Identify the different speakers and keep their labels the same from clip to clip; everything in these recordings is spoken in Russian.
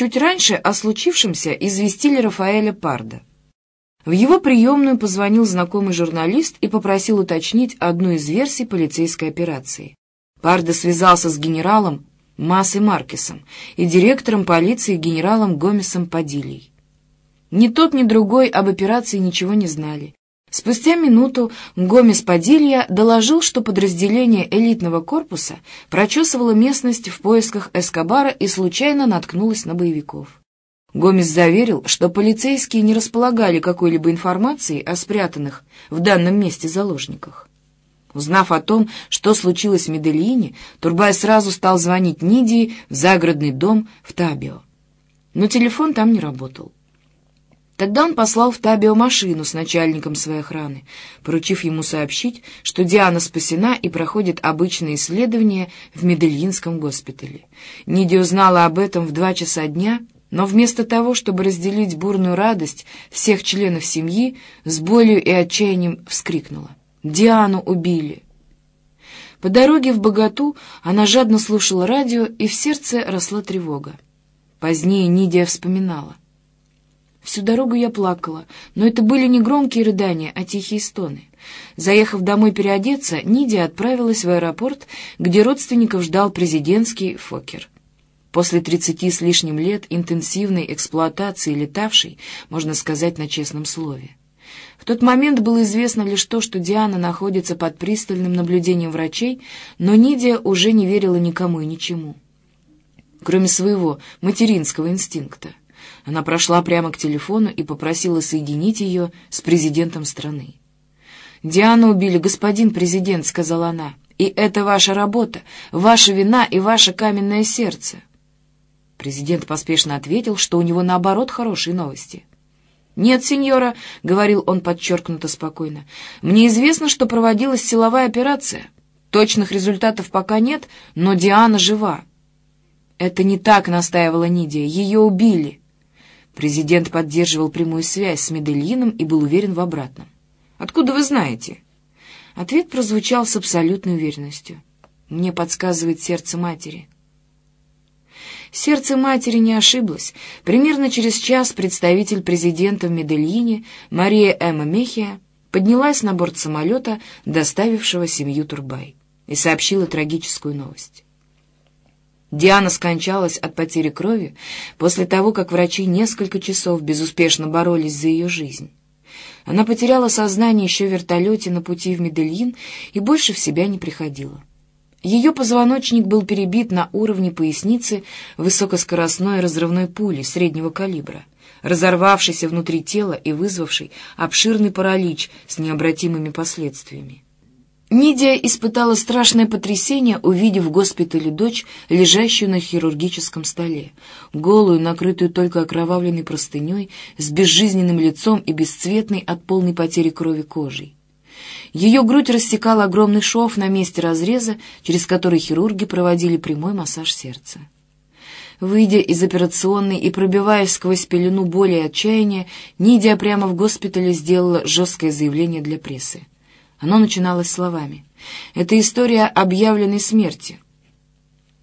Speaker 1: Чуть раньше о случившемся известили Рафаэля Парда. В его приемную позвонил знакомый журналист и попросил уточнить одну из версий полицейской операции. Пардо связался с генералом Массой Маркесом и директором полиции генералом Гомесом Падилей. Ни тот, ни другой об операции ничего не знали. Спустя минуту Гомес Падилья доложил, что подразделение элитного корпуса прочесывало местность в поисках Эскобара и случайно наткнулось на боевиков. Гомес заверил, что полицейские не располагали какой-либо информацией о спрятанных в данном месте заложниках. Узнав о том, что случилось в Медельине, Турбай сразу стал звонить Нидии в загородный дом в Табио. Но телефон там не работал. Тогда он послал в Табио машину с начальником своей охраны, поручив ему сообщить, что Диана спасена и проходит обычное исследование в Медельинском госпитале. Ниди узнала об этом в два часа дня, но вместо того, чтобы разделить бурную радость всех членов семьи, с болью и отчаянием вскрикнула. «Диану убили!» По дороге в Богату она жадно слушала радио, и в сердце росла тревога. Позднее Нидия вспоминала. Всю дорогу я плакала, но это были не громкие рыдания, а тихие стоны. Заехав домой переодеться, Нидия отправилась в аэропорт, где родственников ждал президентский Фокер. После тридцати с лишним лет интенсивной эксплуатации летавшей, можно сказать на честном слове. В тот момент было известно лишь то, что Диана находится под пристальным наблюдением врачей, но Нидия уже не верила никому и ничему, кроме своего материнского инстинкта. Она прошла прямо к телефону и попросила соединить ее с президентом страны. «Диану убили, господин президент», — сказала она, — «и это ваша работа, ваша вина и ваше каменное сердце». Президент поспешно ответил, что у него, наоборот, хорошие новости. «Нет, сеньора», — говорил он подчеркнуто спокойно, — «мне известно, что проводилась силовая операция. Точных результатов пока нет, но Диана жива». «Это не так», — настаивала Нидия, — «ее убили». Президент поддерживал прямую связь с Медельином и был уверен в обратном. «Откуда вы знаете?» Ответ прозвучал с абсолютной уверенностью. «Мне подсказывает сердце матери». Сердце матери не ошиблось. Примерно через час представитель президента в Медельине Мария Эмма Мехия поднялась на борт самолета, доставившего семью Турбай, и сообщила трагическую новость. Диана скончалась от потери крови после того, как врачи несколько часов безуспешно боролись за ее жизнь. Она потеряла сознание еще в вертолете на пути в Медельин и больше в себя не приходила. Ее позвоночник был перебит на уровне поясницы высокоскоростной разрывной пули среднего калибра, разорвавшейся внутри тела и вызвавшей обширный паралич с необратимыми последствиями. Нидия испытала страшное потрясение, увидев в госпитале дочь, лежащую на хирургическом столе, голую, накрытую только окровавленной простыней, с безжизненным лицом и бесцветной от полной потери крови кожей. Ее грудь рассекал огромный шов на месте разреза, через который хирурги проводили прямой массаж сердца. Выйдя из операционной и пробиваясь сквозь пелену боли и отчаяния, Нидия прямо в госпитале сделала жесткое заявление для прессы. Оно начиналось словами. «Это история объявленной смерти».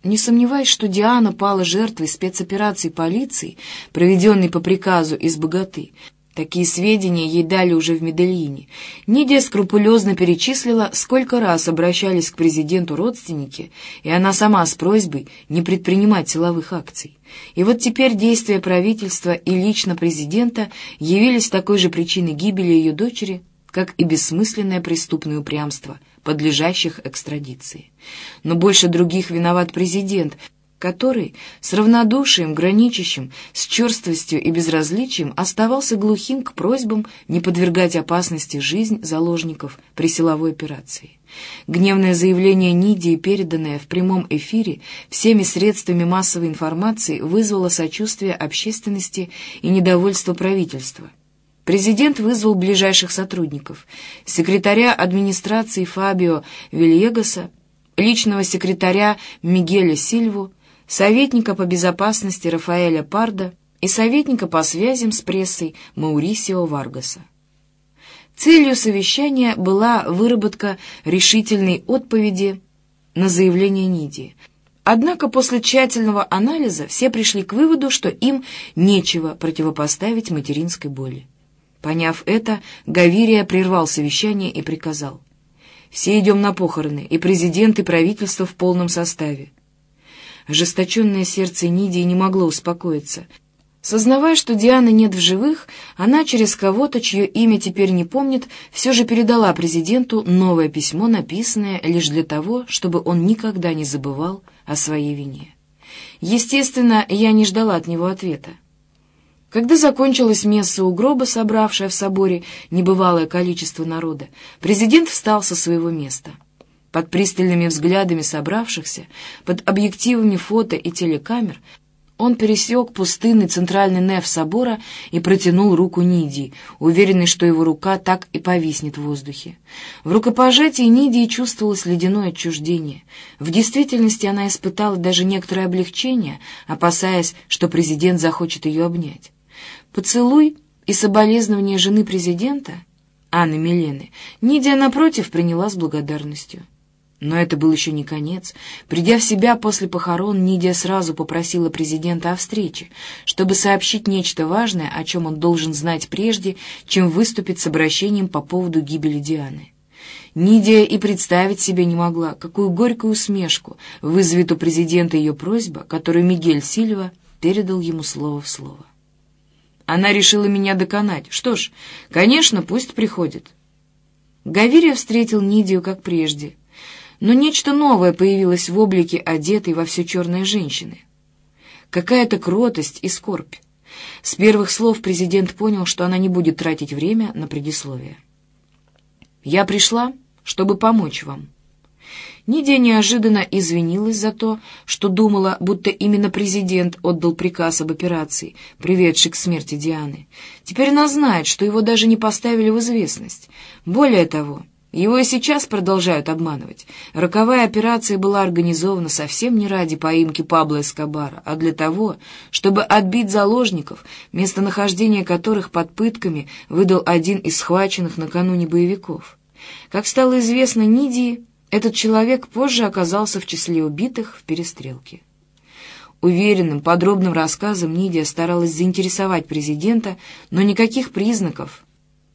Speaker 1: Не сомневаюсь, что Диана пала жертвой спецоперации полиции, проведенной по приказу из богаты. Такие сведения ей дали уже в Медельине. Нидия скрупулезно перечислила, сколько раз обращались к президенту родственники, и она сама с просьбой не предпринимать силовых акций. И вот теперь действия правительства и лично президента явились такой же причиной гибели ее дочери, как и бессмысленное преступное упрямство, подлежащих экстрадиции. Но больше других виноват президент, который с равнодушием, граничащим с черствостью и безразличием, оставался глухим к просьбам не подвергать опасности жизнь заложников при силовой операции. Гневное заявление Нидии, переданное в прямом эфире всеми средствами массовой информации, вызвало сочувствие общественности и недовольство правительства. Президент вызвал ближайших сотрудников, секретаря администрации Фабио Вильегаса, личного секретаря Мигеля Сильву, советника по безопасности Рафаэля Парда и советника по связям с прессой Маурисио Варгаса. Целью совещания была выработка решительной отповеди на заявление Нидии, Однако после тщательного анализа все пришли к выводу, что им нечего противопоставить материнской боли. Поняв это, Гавирия прервал совещание и приказал. «Все идем на похороны, и президент, и правительство в полном составе». Ожесточенное сердце Нидии не могло успокоиться. Сознавая, что Дианы нет в живых, она через кого-то, чье имя теперь не помнит, все же передала президенту новое письмо, написанное лишь для того, чтобы он никогда не забывал о своей вине. Естественно, я не ждала от него ответа. Когда закончилась месса у гроба, собравшая в соборе небывалое количество народа, президент встал со своего места. Под пристальными взглядами собравшихся, под объективами фото и телекамер, он пересек пустынный центральный неф собора и протянул руку Нидии, уверенный, что его рука так и повиснет в воздухе. В рукопожатии Нидии чувствовалось ледяное отчуждение. В действительности она испытала даже некоторое облегчение, опасаясь, что президент захочет ее обнять. Поцелуй и соболезнование жены президента, Анны Милены, Нидия, напротив, приняла с благодарностью. Но это был еще не конец. Придя в себя после похорон, Нидия сразу попросила президента о встрече, чтобы сообщить нечто важное, о чем он должен знать прежде, чем выступить с обращением по поводу гибели Дианы. Нидия и представить себе не могла, какую горькую усмешку вызовет у президента ее просьба, которую Мигель Сильва передал ему слово в слово. Она решила меня доконать. Что ж, конечно, пусть приходит. Гавирия встретил Нидию как прежде — но нечто новое появилось в облике одетой во все черной женщины. Какая-то кротость и скорбь. С первых слов президент понял, что она не будет тратить время на предисловие. «Я пришла, чтобы помочь вам». Нидия неожиданно извинилась за то, что думала, будто именно президент отдал приказ об операции, приведшей к смерти Дианы. Теперь она знает, что его даже не поставили в известность. Более того, его и сейчас продолжают обманывать. Роковая операция была организована совсем не ради поимки Пабло Эскобара, а для того, чтобы отбить заложников, местонахождение которых под пытками выдал один из схваченных накануне боевиков. Как стало известно Нидии, этот человек позже оказался в числе убитых в перестрелке. Уверенным, подробным рассказом Нидия старалась заинтересовать президента, но никаких признаков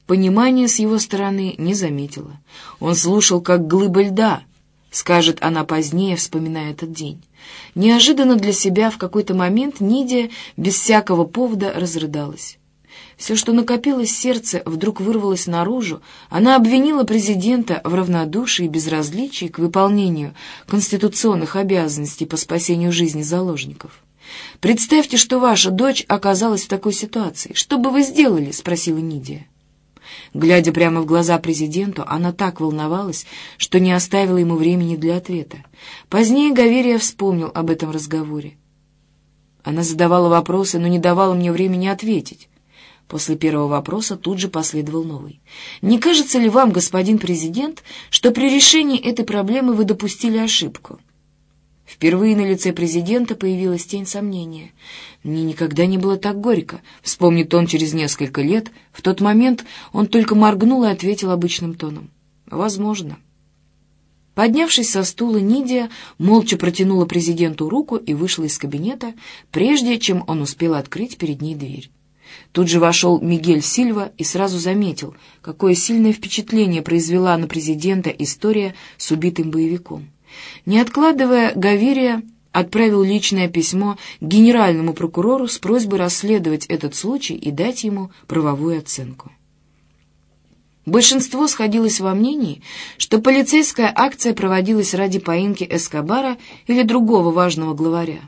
Speaker 1: Понимания с его стороны не заметила. Он слушал, как глыба льда, скажет она позднее, вспоминая этот день. Неожиданно для себя в какой-то момент Нидия без всякого повода разрыдалась. Все, что накопилось в сердце, вдруг вырвалось наружу. Она обвинила президента в равнодушии и безразличии к выполнению конституционных обязанностей по спасению жизни заложников. «Представьте, что ваша дочь оказалась в такой ситуации. Что бы вы сделали?» — спросила Нидия. Глядя прямо в глаза президенту, она так волновалась, что не оставила ему времени для ответа. Позднее Гаверия вспомнил об этом разговоре. Она задавала вопросы, но не давала мне времени ответить. После первого вопроса тут же последовал новый. «Не кажется ли вам, господин президент, что при решении этой проблемы вы допустили ошибку?» Впервые на лице президента появилась тень сомнения. «Мне никогда не было так горько», — вспомнит он через несколько лет. В тот момент он только моргнул и ответил обычным тоном. «Возможно». Поднявшись со стула, Нидия молча протянула президенту руку и вышла из кабинета, прежде чем он успел открыть перед ней дверь. Тут же вошел Мигель Сильва и сразу заметил, какое сильное впечатление произвела на президента история с убитым боевиком. Не откладывая, Гавирия отправил личное письмо генеральному прокурору с просьбой расследовать этот случай и дать ему правовую оценку. Большинство сходилось во мнении, что полицейская акция проводилась ради поимки Эскобара или другого важного главаря.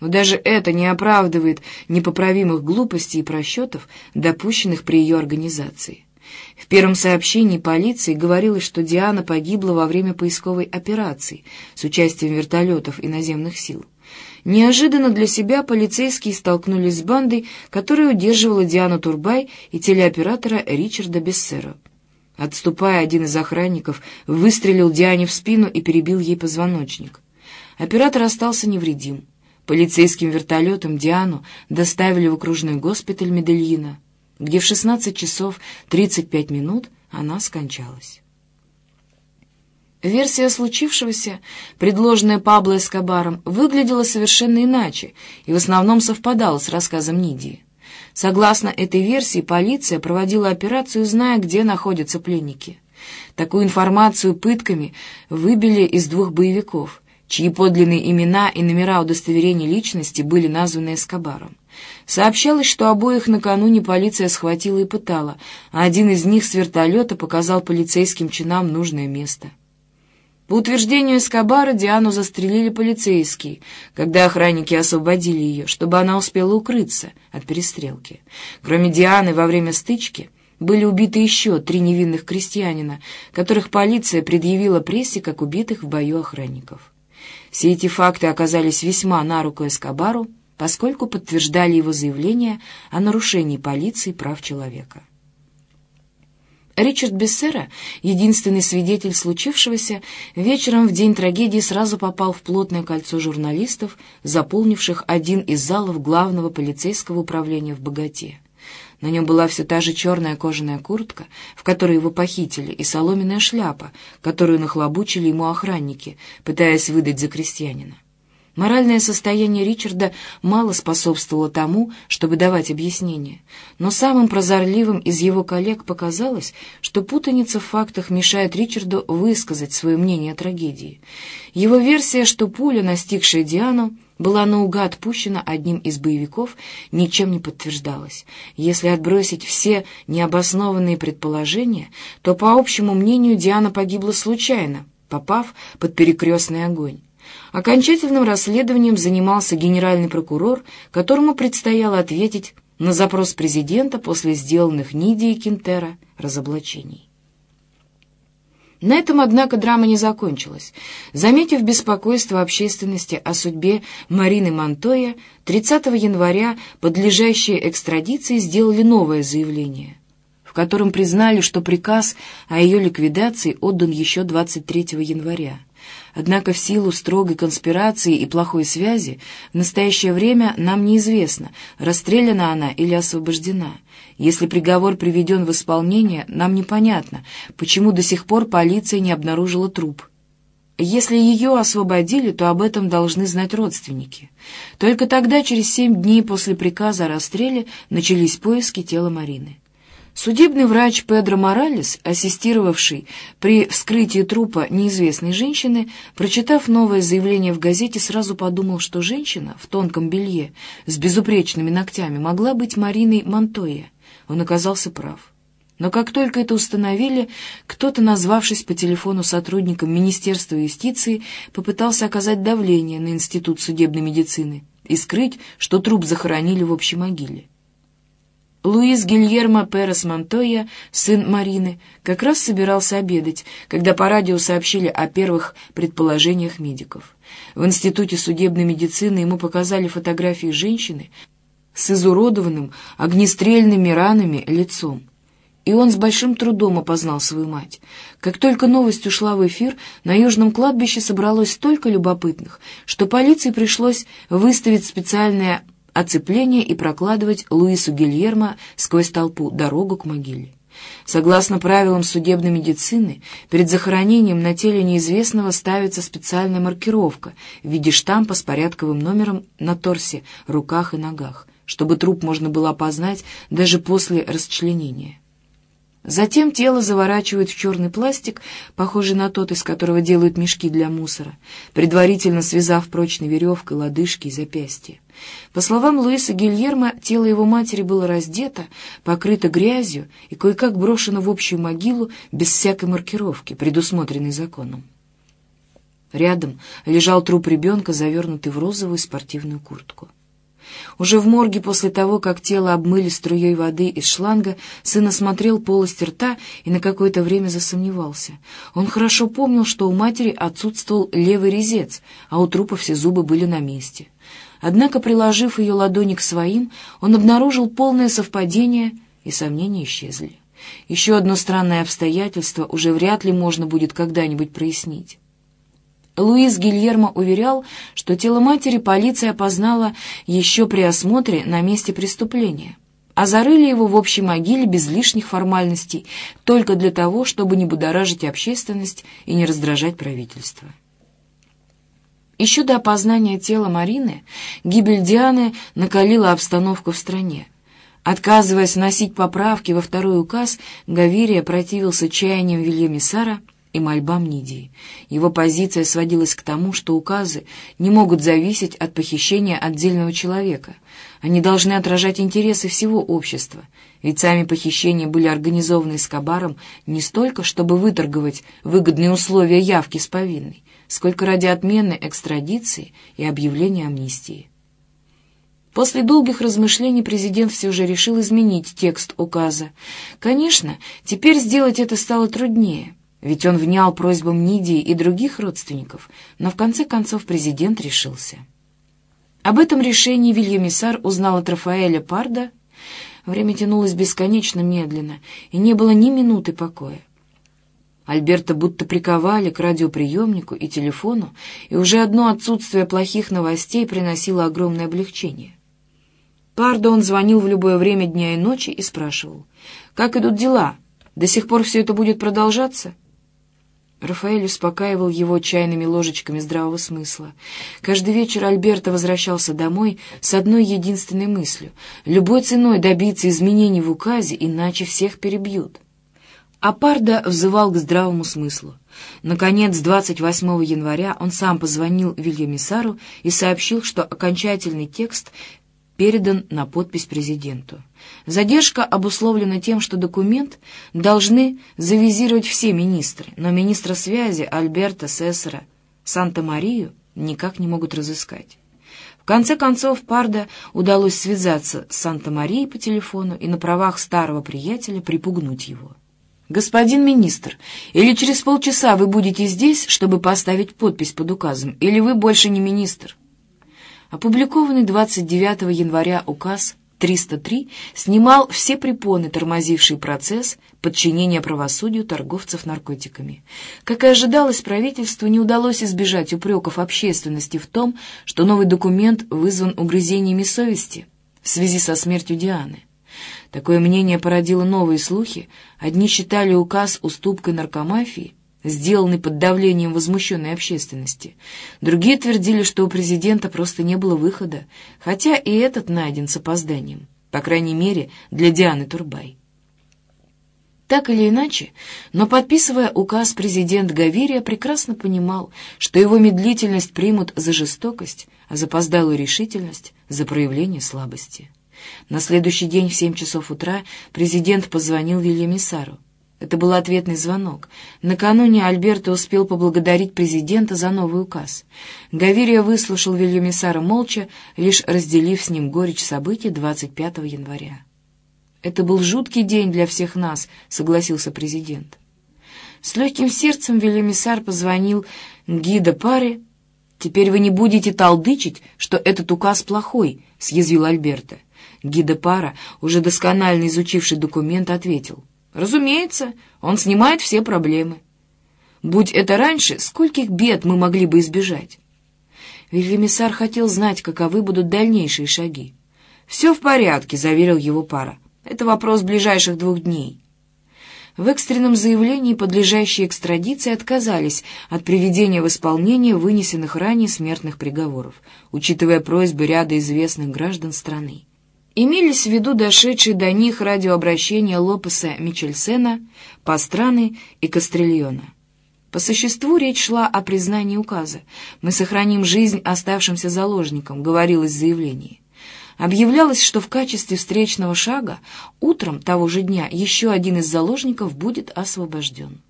Speaker 1: Но даже это не оправдывает непоправимых глупостей и просчетов, допущенных при ее организации. В первом сообщении полиции говорилось, что Диана погибла во время поисковой операции с участием вертолетов и наземных сил. Неожиданно для себя полицейские столкнулись с бандой, которая удерживала Диану Турбай и телеоператора Ричарда Бессера. Отступая, один из охранников выстрелил Диане в спину и перебил ей позвоночник. Оператор остался невредим. Полицейским вертолетом Диану доставили в окружной госпиталь Медельина где в 16 часов 35 минут она скончалась. Версия случившегося, предложенная Пабло Эскобаром, выглядела совершенно иначе и в основном совпадала с рассказом Нидии. Согласно этой версии, полиция проводила операцию, зная, где находятся пленники. Такую информацию пытками выбили из двух боевиков, чьи подлинные имена и номера удостоверений личности были названы Эскобаром. Сообщалось, что обоих накануне полиция схватила и пытала, а один из них с вертолета показал полицейским чинам нужное место. По утверждению Эскобара, Диану застрелили полицейские, когда охранники освободили ее, чтобы она успела укрыться от перестрелки. Кроме Дианы, во время стычки были убиты еще три невинных крестьянина, которых полиция предъявила прессе как убитых в бою охранников. Все эти факты оказались весьма на руку Эскобару, поскольку подтверждали его заявление о нарушении полиции прав человека. Ричард Бессера, единственный свидетель случившегося, вечером в день трагедии сразу попал в плотное кольцо журналистов, заполнивших один из залов главного полицейского управления в Богате. На нем была все та же черная кожаная куртка, в которой его похитили, и соломенная шляпа, которую нахлобучили ему охранники, пытаясь выдать за крестьянина. Моральное состояние Ричарда мало способствовало тому, чтобы давать объяснения, но самым прозорливым из его коллег показалось, что путаница в фактах мешает Ричарду высказать свое мнение о трагедии. Его версия, что пуля, настигшая Диану, была наугад пущена одним из боевиков, ничем не подтверждалась. Если отбросить все необоснованные предположения, то, по общему мнению, Диана погибла случайно, попав под перекрестный огонь. Окончательным расследованием занимался генеральный прокурор, которому предстояло ответить на запрос президента после сделанных Ниди и Кентера разоблачений. На этом, однако, драма не закончилась. Заметив беспокойство общественности о судьбе Марины Монтоя, 30 января подлежащие экстрадиции сделали новое заявление, в котором признали, что приказ о ее ликвидации отдан еще 23 января. Однако в силу строгой конспирации и плохой связи в настоящее время нам неизвестно, расстреляна она или освобождена. Если приговор приведен в исполнение, нам непонятно, почему до сих пор полиция не обнаружила труп. Если ее освободили, то об этом должны знать родственники. Только тогда, через семь дней после приказа о расстреле, начались поиски тела Марины. Судебный врач Педро Моралес, ассистировавший при вскрытии трупа неизвестной женщины, прочитав новое заявление в газете, сразу подумал, что женщина в тонком белье с безупречными ногтями могла быть Мариной Монтоя. Он оказался прав. Но как только это установили, кто-то, назвавшись по телефону сотрудником Министерства юстиции, попытался оказать давление на Институт судебной медицины и скрыть, что труп захоронили в общей могиле. Луис Гильермо Перес Монтойя, сын Марины, как раз собирался обедать, когда по радио сообщили о первых предположениях медиков. В Институте судебной медицины ему показали фотографии женщины с изуродованным огнестрельными ранами лицом. И он с большим трудом опознал свою мать. Как только новость ушла в эфир, на Южном кладбище собралось столько любопытных, что полиции пришлось выставить специальное оцепление и прокладывать Луису Гильермо сквозь толпу дорогу к могиле. Согласно правилам судебной медицины, перед захоронением на теле неизвестного ставится специальная маркировка в виде штампа с порядковым номером на торсе, руках и ногах, чтобы труп можно было опознать даже после расчленения. Затем тело заворачивают в черный пластик, похожий на тот, из которого делают мешки для мусора, предварительно связав прочной веревкой лодыжки и запястья. По словам Луиса Гильермо, тело его матери было раздето, покрыто грязью и кое-как брошено в общую могилу без всякой маркировки, предусмотренной законом. Рядом лежал труп ребенка, завернутый в розовую спортивную куртку. Уже в морге после того, как тело обмыли струей воды из шланга, сын осмотрел полость рта и на какое-то время засомневался. Он хорошо помнил, что у матери отсутствовал левый резец, а у трупа все зубы были на месте. Однако, приложив ее ладони к своим, он обнаружил полное совпадение, и сомнения исчезли. Еще одно странное обстоятельство уже вряд ли можно будет когда-нибудь прояснить. Луис Гильермо уверял, что тело матери полиция опознала еще при осмотре на месте преступления. а зарыли его в общей могиле без лишних формальностей, только для того, чтобы не будоражить общественность и не раздражать правительство. Еще до опознания тела Марины гибель Дианы накалила обстановку в стране. Отказываясь вносить поправки во второй указ, Гавирия противился чаяниям Вильямисара и мольбам Нидии. Его позиция сводилась к тому, что указы не могут зависеть от похищения отдельного человека. Они должны отражать интересы всего общества, ведь сами похищения были организованы Эскобаром не столько, чтобы выторговать выгодные условия явки с повинной, сколько ради отмены экстрадиции и объявления амнистии. После долгих размышлений президент все же решил изменить текст указа. Конечно, теперь сделать это стало труднее, ведь он внял просьбам Нидии и других родственников, но в конце концов президент решился. Об этом решении Вильямисар узнал от Рафаэля Парда. Время тянулось бесконечно медленно, и не было ни минуты покоя. Альберта будто приковали к радиоприемнику и телефону, и уже одно отсутствие плохих новостей приносило огромное облегчение. Пардо он звонил в любое время дня и ночи и спрашивал, «Как идут дела? До сих пор все это будет продолжаться?» Рафаэль успокаивал его чайными ложечками здравого смысла. Каждый вечер Альберто возвращался домой с одной единственной мыслью — любой ценой добиться изменений в указе, иначе всех перебьют. А Парда взывал к здравому смыслу. Наконец, 28 января он сам позвонил Вильямисару и сообщил, что окончательный текст передан на подпись президенту. Задержка обусловлена тем, что документ должны завизировать все министры, но министра связи Альберта Сессера Санта-Марию никак не могут разыскать. В конце концов, Парда удалось связаться с Санта-Марией по телефону и на правах старого приятеля припугнуть его. «Господин министр, или через полчаса вы будете здесь, чтобы поставить подпись под указом, или вы больше не министр?» Опубликованный 29 января указ 303 снимал все препоны, тормозившие процесс подчинения правосудию торговцев наркотиками. Как и ожидалось, правительству не удалось избежать упреков общественности в том, что новый документ вызван угрызениями совести в связи со смертью Дианы. Такое мнение породило новые слухи. Одни считали указ уступкой наркомафии, сделанный под давлением возмущенной общественности. Другие твердили, что у президента просто не было выхода, хотя и этот найден с опозданием, по крайней мере, для Дианы Турбай. Так или иначе, но подписывая указ, президент Гавирия прекрасно понимал, что его медлительность примут за жестокость, а запоздалую решительность — за проявление слабости. На следующий день в семь часов утра президент позвонил Вильямисару. Это был ответный звонок. Накануне Альберто успел поблагодарить президента за новый указ. Гавирия выслушал Вильямисара молча, лишь разделив с ним горечь событий 25 января. «Это был жуткий день для всех нас», — согласился президент. С легким сердцем Вильямисар позвонил гида паре. «Теперь вы не будете толдычить, что этот указ плохой», — съязвил Альберто. Гида Пара, уже досконально изучивший документ, ответил. «Разумеется, он снимает все проблемы. Будь это раньше, скольких бед мы могли бы избежать?» Вильямисар хотел знать, каковы будут дальнейшие шаги. «Все в порядке», — заверил его пара. «Это вопрос ближайших двух дней». В экстренном заявлении подлежащие экстрадиции отказались от приведения в исполнение вынесенных ранее смертных приговоров, учитывая просьбы ряда известных граждан страны. Имелись в виду дошедшие до них радиообращения Лопеса Мичельсена, Пастраны и Кастрильона. По существу речь шла о признании указа. «Мы сохраним жизнь оставшимся заложникам», — говорилось в заявлении. Объявлялось, что в качестве встречного шага утром того же дня еще один из заложников будет освобожден.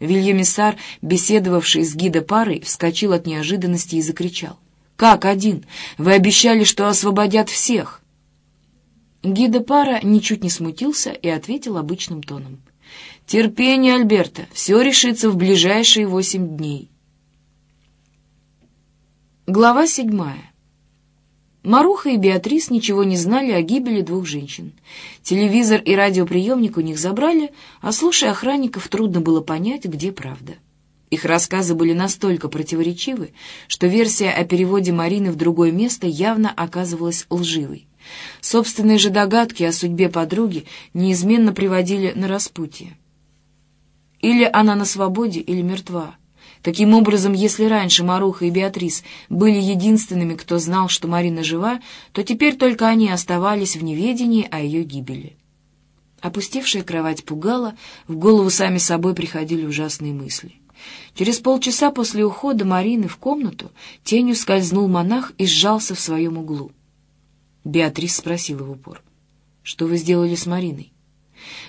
Speaker 1: Вильямисар, беседовавший с гида парой, вскочил от неожиданности и закричал. «Как один? Вы обещали, что освободят всех!» Гида пара ничуть не смутился и ответил обычным тоном. «Терпение, Альберта, все решится в ближайшие восемь дней». Глава седьмая. Маруха и Беатрис ничего не знали о гибели двух женщин. Телевизор и радиоприемник у них забрали, а слушая охранников, трудно было понять, где правда. Их рассказы были настолько противоречивы, что версия о переводе Марины в другое место явно оказывалась лживой. Собственные же догадки о судьбе подруги неизменно приводили на распутье. Или она на свободе, или мертва. Таким образом, если раньше Маруха и Беатрис были единственными, кто знал, что Марина жива, то теперь только они оставались в неведении о ее гибели. Опустевшая кровать пугала, в голову сами собой приходили ужасные мысли. Через полчаса после ухода Марины в комнату тенью скользнул монах и сжался в своем углу. Беатрис спросила в упор, «Что вы сделали с Мариной?»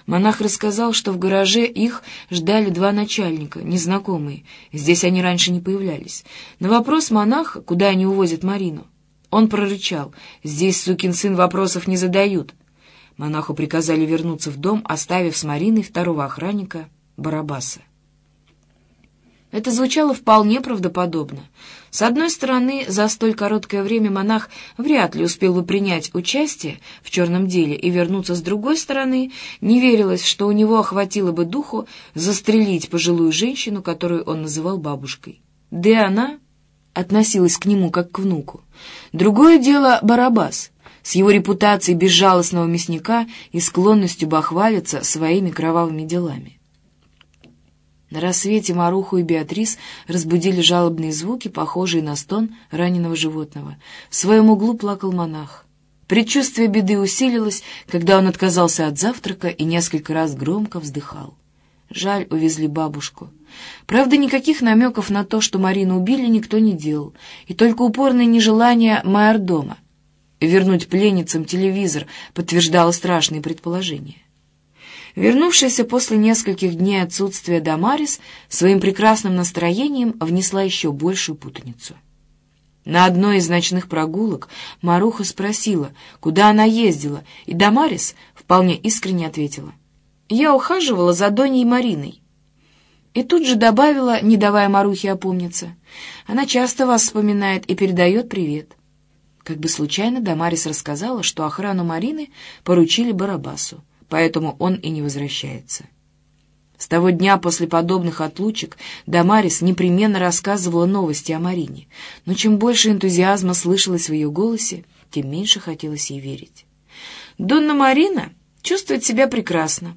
Speaker 1: Монах рассказал, что в гараже их ждали два начальника, незнакомые. Здесь они раньше не появлялись. На вопрос монаха, куда они увозят Марину, он прорычал, «Здесь, сукин сын, вопросов не задают». Монаху приказали вернуться в дом, оставив с Мариной второго охранника Барабаса. Это звучало вполне правдоподобно. С одной стороны, за столь короткое время монах вряд ли успел бы принять участие в черном деле и вернуться с другой стороны, не верилось, что у него охватило бы духу застрелить пожилую женщину, которую он называл бабушкой. Да и она относилась к нему как к внуку. Другое дело — Барабас, с его репутацией безжалостного мясника и склонностью бахвалиться своими кровавыми делами. На рассвете Маруху и Беатрис разбудили жалобные звуки, похожие на стон раненого животного. В своем углу плакал монах. Предчувствие беды усилилось, когда он отказался от завтрака и несколько раз громко вздыхал. Жаль, увезли бабушку. Правда, никаких намеков на то, что Марину убили, никто не делал, и только упорное нежелание майордома вернуть пленницам телевизор подтверждало страшные предположения. Вернувшаяся после нескольких дней отсутствия Дамарис своим прекрасным настроением внесла еще большую путаницу. На одной из ночных прогулок Маруха спросила, куда она ездила, и Дамарис вполне искренне ответила. «Я ухаживала за Доней Мариной». И тут же добавила, не давая Марухе опомниться, «Она часто вас вспоминает и передает привет». Как бы случайно Дамарис рассказала, что охрану Марины поручили Барабасу поэтому он и не возвращается. С того дня после подобных отлучек Дамарис непременно рассказывала новости о Марине, но чем больше энтузиазма слышалось в ее голосе, тем меньше хотелось ей верить. «Донна Марина чувствует себя прекрасно».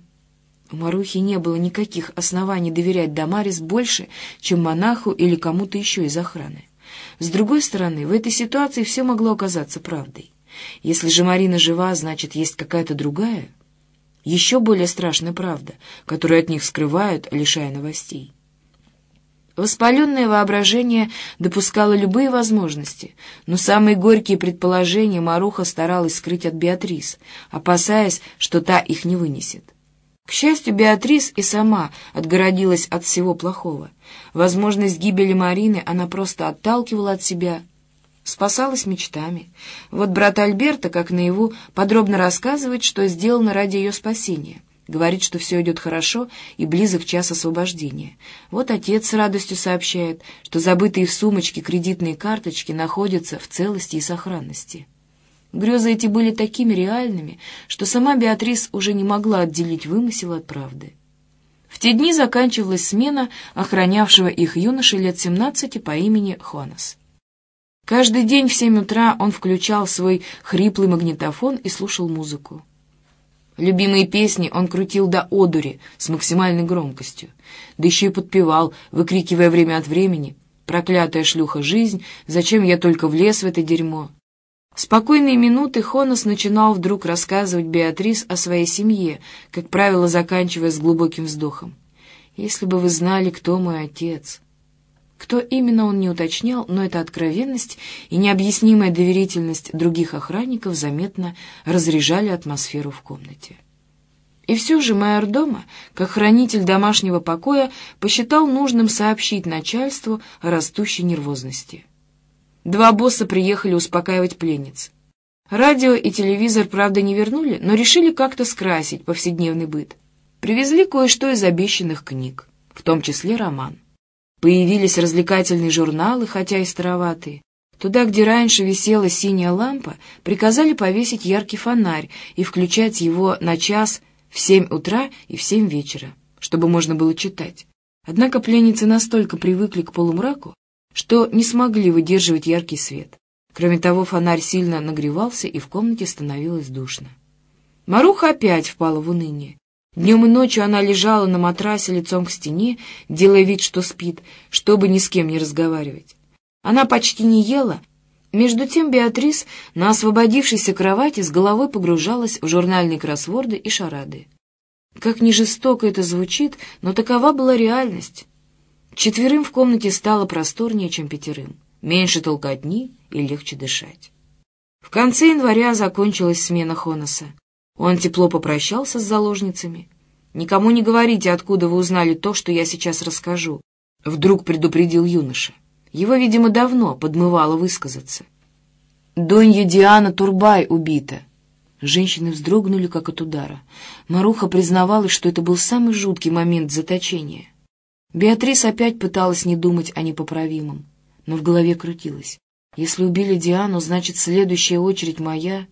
Speaker 1: У Марухи не было никаких оснований доверять Дамарис больше, чем монаху или кому-то еще из охраны. С другой стороны, в этой ситуации все могло оказаться правдой. Если же Марина жива, значит, есть какая-то другая, еще более страшная правда, которую от них скрывают, лишая новостей. Воспаленное воображение допускало любые возможности, но самые горькие предположения Маруха старалась скрыть от Беатрис, опасаясь, что та их не вынесет. К счастью, Беатрис и сама отгородилась от всего плохого. Возможность гибели Марины она просто отталкивала от себя – спасалась мечтами. Вот брат Альберта, как наяву, подробно рассказывает, что сделано ради ее спасения. Говорит, что все идет хорошо и близок час освобождения. Вот отец с радостью сообщает, что забытые в сумочке кредитные карточки находятся в целости и сохранности. Грезы эти были такими реальными, что сама Беатрис уже не могла отделить вымысел от правды. В те дни заканчивалась смена охранявшего их юноши лет семнадцати по имени Хуанас. Каждый день в семь утра он включал свой хриплый магнитофон и слушал музыку. Любимые песни он крутил до одури с максимальной громкостью, да еще и подпевал, выкрикивая время от времени «Проклятая шлюха жизнь! Зачем я только влез в это дерьмо?» В спокойные минуты Хонос начинал вдруг рассказывать Беатрис о своей семье, как правило, заканчивая с глубоким вздохом. «Если бы вы знали, кто мой отец!» Кто именно он не уточнял, но эта откровенность и необъяснимая доверительность других охранников заметно разряжали атмосферу в комнате. И все же майор дома, как хранитель домашнего покоя, посчитал нужным сообщить начальству о растущей нервозности. Два босса приехали успокаивать пленниц. Радио и телевизор, правда, не вернули, но решили как-то скрасить повседневный быт. Привезли кое-что из обещанных книг, в том числе роман. Появились развлекательные журналы, хотя и староватые. Туда, где раньше висела синяя лампа, приказали повесить яркий фонарь и включать его на час в семь утра и в семь вечера, чтобы можно было читать. Однако пленницы настолько привыкли к полумраку, что не смогли выдерживать яркий свет. Кроме того, фонарь сильно нагревался, и в комнате становилось душно. Маруха опять впала в уныние. Днем и ночью она лежала на матрасе лицом к стене, делая вид, что спит, чтобы ни с кем не разговаривать. Она почти не ела. Между тем Беатрис на освободившейся кровати с головой погружалась в журнальные кроссворды и шарады. Как ни жестоко это звучит, но такова была реальность. Четверым в комнате стало просторнее, чем пятерым. Меньше толкотни и легче дышать. В конце января закончилась смена Хонаса. Он тепло попрощался с заложницами. «Никому не говорите, откуда вы узнали то, что я сейчас расскажу», — вдруг предупредил юноша. Его, видимо, давно подмывало высказаться. «Донья Диана Турбай убита». Женщины вздрогнули, как от удара. Маруха признавалась, что это был самый жуткий момент заточения. Беатрис опять пыталась не думать о непоправимом, но в голове крутилось. Если убили Диану, значит, следующая очередь моя.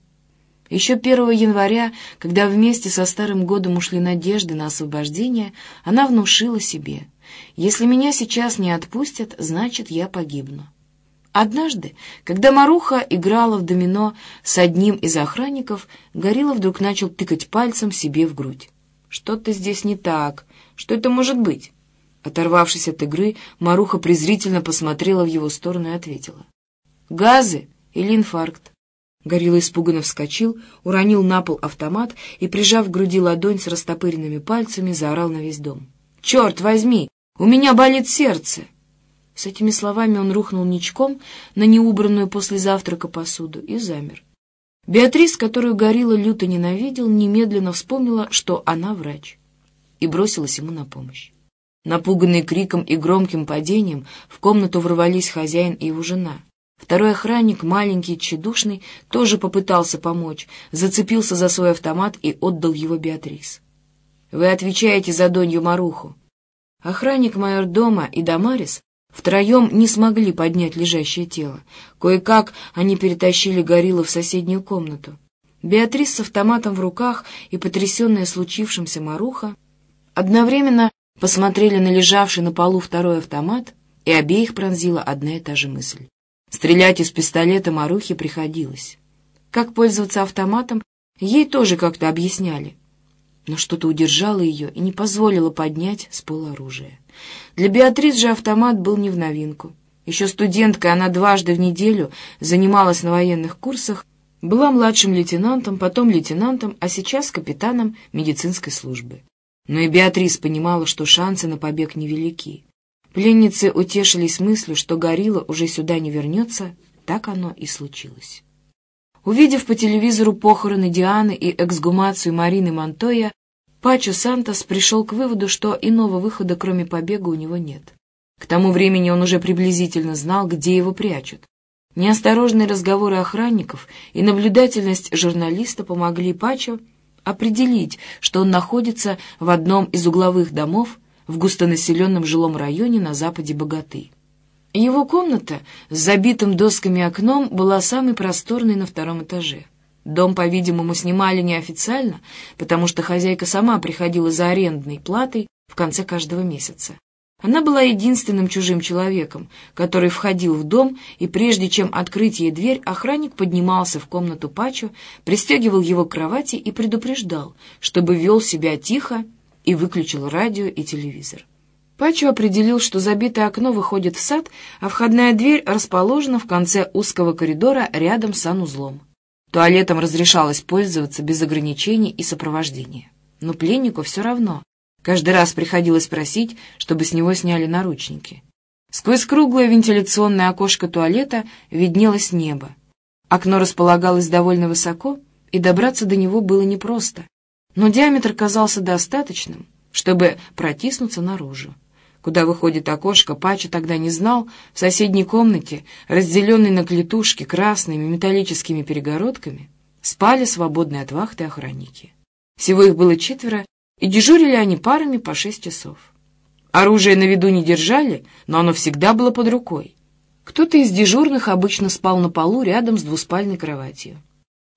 Speaker 1: Еще 1 января, когда вместе со Старым годом ушли надежды на освобождение, она внушила себе, если меня сейчас не отпустят, значит, я погибну. Однажды, когда Маруха играла в домино с одним из охранников, Горилла вдруг начал тыкать пальцем себе в грудь. «Что-то здесь не так. Что это может быть?» Оторвавшись от игры, Маруха презрительно посмотрела в его сторону и ответила. «Газы или инфаркт?» Горилла испуганно вскочил, уронил на пол автомат и, прижав к груди ладонь с растопыренными пальцами, заорал на весь дом. «Черт возьми! У меня болит сердце!» С этими словами он рухнул ничком на неубранную после завтрака посуду и замер. Беатрис, которую Горилла люто ненавидел, немедленно вспомнила, что она врач, и бросилась ему на помощь. Напуганные криком и громким падением, в комнату ворвались хозяин и его жена. Второй охранник, маленький, тщедушный, тоже попытался помочь, зацепился за свой автомат и отдал его Беатрис. «Вы отвечаете за Донью Маруху». Охранник майор дома и Дамарис втроем не смогли поднять лежащее тело. Кое-как они перетащили гориллу в соседнюю комнату. Беатрис с автоматом в руках и потрясенная случившимся Маруха одновременно посмотрели на лежавший на полу второй автомат, и обеих пронзила одна и та же мысль. Стрелять из пистолета Марухе приходилось. Как пользоваться автоматом, ей тоже как-то объясняли. Но что-то удержало ее и не позволило поднять с пола оружие. Для Беатрис же автомат был не в новинку. Еще студенткой она дважды в неделю занималась на военных курсах, была младшим лейтенантом, потом лейтенантом, а сейчас капитаном медицинской службы. Но и Беатрис понимала, что шансы на побег невелики. Пленницы утешились мыслью, что горилла уже сюда не вернется, так оно и случилось. Увидев по телевизору похороны Дианы и эксгумацию Марины Монтоя, Пачо Сантос пришел к выводу, что иного выхода, кроме побега, у него нет. К тому времени он уже приблизительно знал, где его прячут. Неосторожные разговоры охранников и наблюдательность журналиста помогли Пачо определить, что он находится в одном из угловых домов в густонаселенном жилом районе на западе Богаты. Его комната с забитым досками окном была самой просторной на втором этаже. Дом, по-видимому, снимали неофициально, потому что хозяйка сама приходила за арендной платой в конце каждого месяца. Она была единственным чужим человеком, который входил в дом, и прежде чем открыть ей дверь, охранник поднимался в комнату Пачо, пристегивал его к кровати и предупреждал, чтобы вел себя тихо и выключил радио и телевизор. Пачо определил, что забитое окно выходит в сад, а входная дверь расположена в конце узкого коридора рядом с санузлом. Туалетом разрешалось пользоваться без ограничений и сопровождения. Но пленнику все равно. Каждый раз приходилось просить, чтобы с него сняли наручники. Сквозь круглое вентиляционное окошко туалета виднелось небо. Окно располагалось довольно высоко, и добраться до него было непросто но диаметр казался достаточным, чтобы протиснуться наружу. Куда выходит окошко, Пача тогда не знал, в соседней комнате, разделенной на клетушки красными металлическими перегородками, спали свободные от вахты охранники. Всего их было четверо, и дежурили они парами по шесть часов. Оружие на виду не держали, но оно всегда было под рукой. Кто-то из дежурных обычно спал на полу рядом с двуспальной кроватью.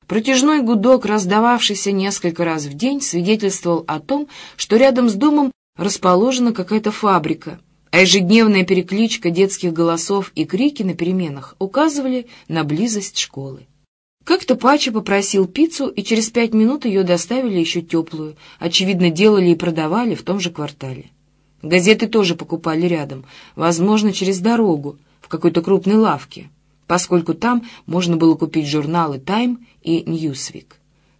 Speaker 1: Протяжной гудок, раздававшийся несколько раз в день, свидетельствовал о том, что рядом с домом расположена какая-то фабрика, а ежедневная перекличка детских голосов и крики на переменах указывали на близость школы. Как-то Пача попросил пиццу, и через пять минут ее доставили еще теплую, очевидно, делали и продавали в том же квартале. Газеты тоже покупали рядом, возможно, через дорогу, в какой-то крупной лавке, поскольку там можно было купить журналы «Тайм» и «Ньюсвик».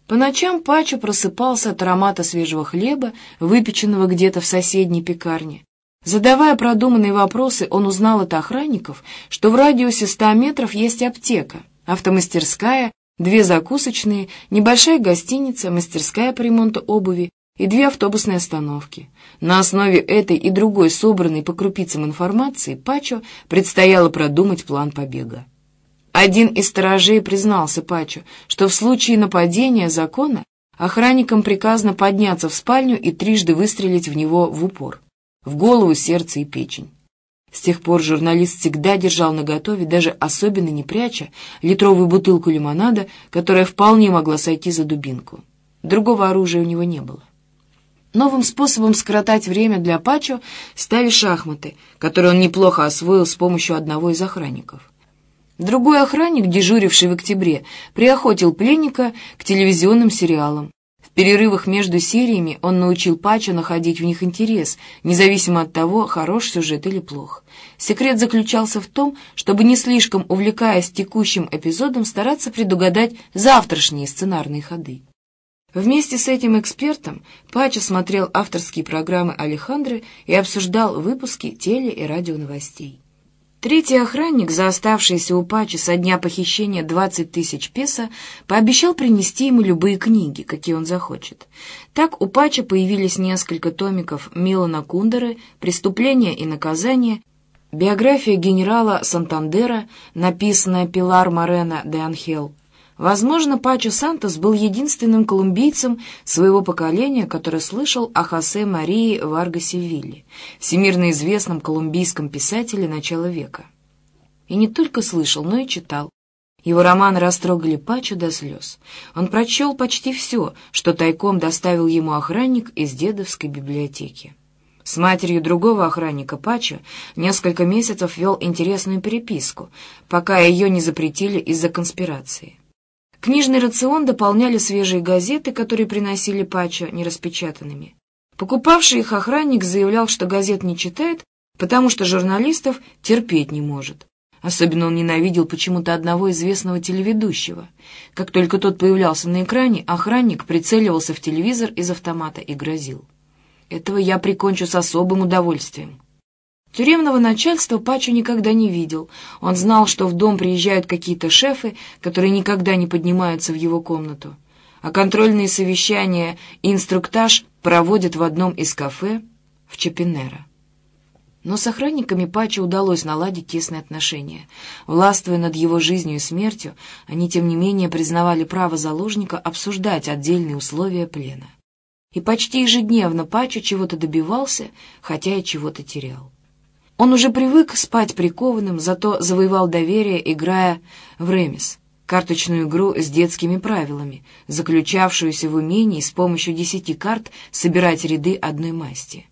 Speaker 1: По ночам Пачо просыпался от аромата свежего хлеба, выпеченного где-то в соседней пекарне. Задавая продуманные вопросы, он узнал от охранников, что в радиусе ста метров есть аптека, автомастерская, две закусочные, небольшая гостиница, мастерская по ремонту обуви и две автобусные остановки. На основе этой и другой собранной по крупицам информации Пачо предстояло продумать план побега. Один из сторожей признался Пачо, что в случае нападения закона охранникам приказано подняться в спальню и трижды выстрелить в него в упор, в голову, сердце и печень. С тех пор журналист всегда держал наготове, даже особенно не пряча, литровую бутылку лимонада, которая вполне могла сойти за дубинку. Другого оружия у него не было. Новым способом скоротать время для Пачо стали шахматы, которые он неплохо освоил с помощью одного из охранников. Другой охранник, дежуривший в октябре, приохотил пленника к телевизионным сериалам. В перерывах между сериями он научил Пачо находить в них интерес, независимо от того, хорош сюжет или плох. Секрет заключался в том, чтобы не слишком увлекаясь текущим эпизодом, стараться предугадать завтрашние сценарные ходы. Вместе с этим экспертом Пачо смотрел авторские программы Алехандры и обсуждал выпуски теле- и радионовостей. Третий охранник, за оставшиеся у Пачи со дня похищения 20 тысяч песо, пообещал принести ему любые книги, какие он захочет. Так у Пача появились несколько томиков Милана Кундеры «Преступление и наказание», биография генерала Сантандера, написанная Пилар Морено де Анхел, Возможно, Пачо Сантос был единственным колумбийцем своего поколения, который слышал о Хосе Марии Варгасе Вилли, всемирно известном колумбийском писателе начала века. И не только слышал, но и читал. Его романы растрогали Пачо до слез. Он прочел почти все, что тайком доставил ему охранник из дедовской библиотеки. С матерью другого охранника Пачо несколько месяцев вел интересную переписку, пока ее не запретили из-за конспирации. Книжный рацион дополняли свежие газеты, которые приносили Пачо нераспечатанными. Покупавший их охранник заявлял, что газет не читает, потому что журналистов терпеть не может. Особенно он ненавидел почему-то одного известного телеведущего. Как только тот появлялся на экране, охранник прицеливался в телевизор из автомата и грозил. «Этого я прикончу с особым удовольствием». Тюремного начальства Пачо никогда не видел. Он знал, что в дом приезжают какие-то шефы, которые никогда не поднимаются в его комнату. А контрольные совещания и инструктаж проводят в одном из кафе в Чапинера. Но с охранниками Пачо удалось наладить тесные отношения. Властвуя над его жизнью и смертью, они, тем не менее, признавали право заложника обсуждать отдельные условия плена. И почти ежедневно Пачо чего-то добивался, хотя и чего-то терял. Он уже привык спать прикованным, зато завоевал доверие, играя в ремес, карточную игру с детскими правилами, заключавшуюся в умении с помощью десяти карт собирать ряды одной масти.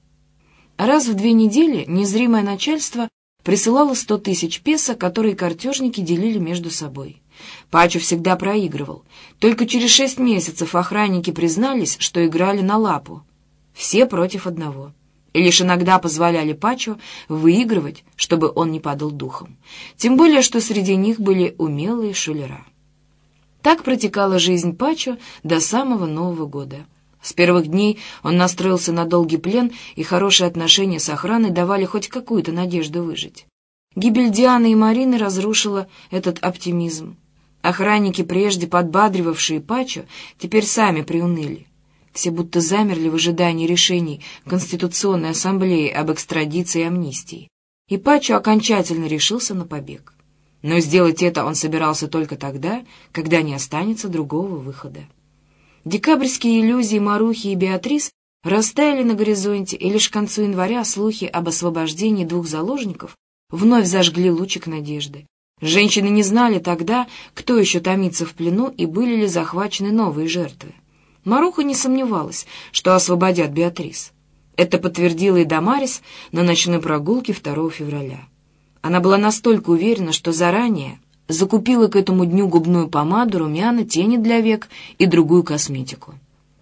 Speaker 1: Раз в две недели незримое начальство присылало сто тысяч песо, которые картежники делили между собой. Пачо всегда проигрывал. Только через шесть месяцев охранники признались, что играли на лапу. Все против одного и лишь иногда позволяли Пачо выигрывать, чтобы он не падал духом. Тем более, что среди них были умелые шулера. Так протекала жизнь Пачо до самого Нового года. С первых дней он настроился на долгий плен, и хорошие отношения с охраной давали хоть какую-то надежду выжить. Гибель Дианы и Марины разрушила этот оптимизм. Охранники, прежде подбадривавшие Пачо, теперь сами приуныли. Все будто замерли в ожидании решений Конституционной Ассамблеи об экстрадиции и амнистии. И Пачо окончательно решился на побег. Но сделать это он собирался только тогда, когда не останется другого выхода. Декабрьские иллюзии Марухи и Беатрис растаяли на горизонте, и лишь к концу января слухи об освобождении двух заложников вновь зажгли лучик надежды. Женщины не знали тогда, кто еще томится в плену и были ли захвачены новые жертвы. Маруха не сомневалась, что освободят Беатрис. Это подтвердила и Дамарис на ночной прогулке 2 февраля. Она была настолько уверена, что заранее закупила к этому дню губную помаду, румяна, тени для век и другую косметику.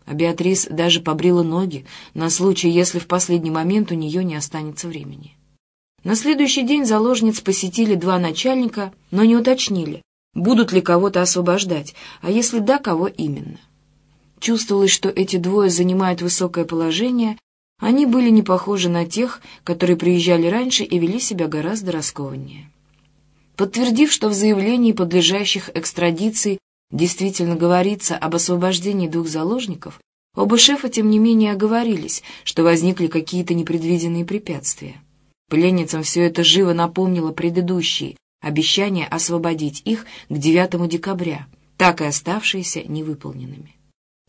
Speaker 1: А Беатрис даже побрила ноги на случай, если в последний момент у нее не останется времени. На следующий день заложниц посетили два начальника, но не уточнили, будут ли кого-то освобождать, а если да, кого именно. Чувствовалось, что эти двое занимают высокое положение, они были не похожи на тех, которые приезжали раньше и вели себя гораздо раскованнее. Подтвердив, что в заявлении подлежащих экстрадиции действительно говорится об освобождении двух заложников, оба шефа, тем не менее, оговорились, что возникли какие-то непредвиденные препятствия. Пленницам все это живо напомнило предыдущие обещания освободить их к 9 декабря, так и оставшиеся невыполненными.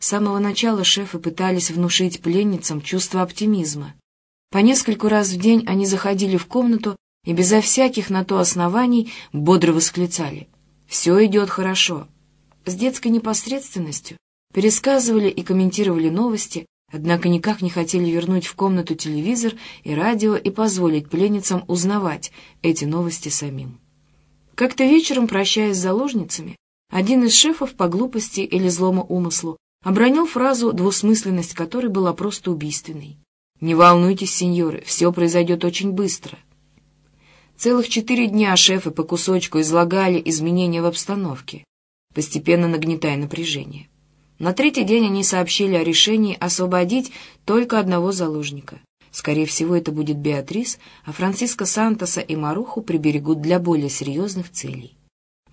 Speaker 1: С самого начала шефы пытались внушить пленницам чувство оптимизма. По нескольку раз в день они заходили в комнату и безо всяких на то оснований бодро восклицали «Все идет хорошо». С детской непосредственностью пересказывали и комментировали новости, однако никак не хотели вернуть в комнату телевизор и радио и позволить пленницам узнавать эти новости самим. Как-то вечером, прощаясь с заложницами, один из шефов по глупости или злому умыслу обронил фразу, двусмысленность которой была просто убийственной. «Не волнуйтесь, сеньоры, все произойдет очень быстро». Целых четыре дня шефы по кусочку излагали изменения в обстановке, постепенно нагнетая напряжение. На третий день они сообщили о решении освободить только одного заложника. Скорее всего, это будет Беатрис, а Франциско Сантоса и Маруху приберегут для более серьезных целей.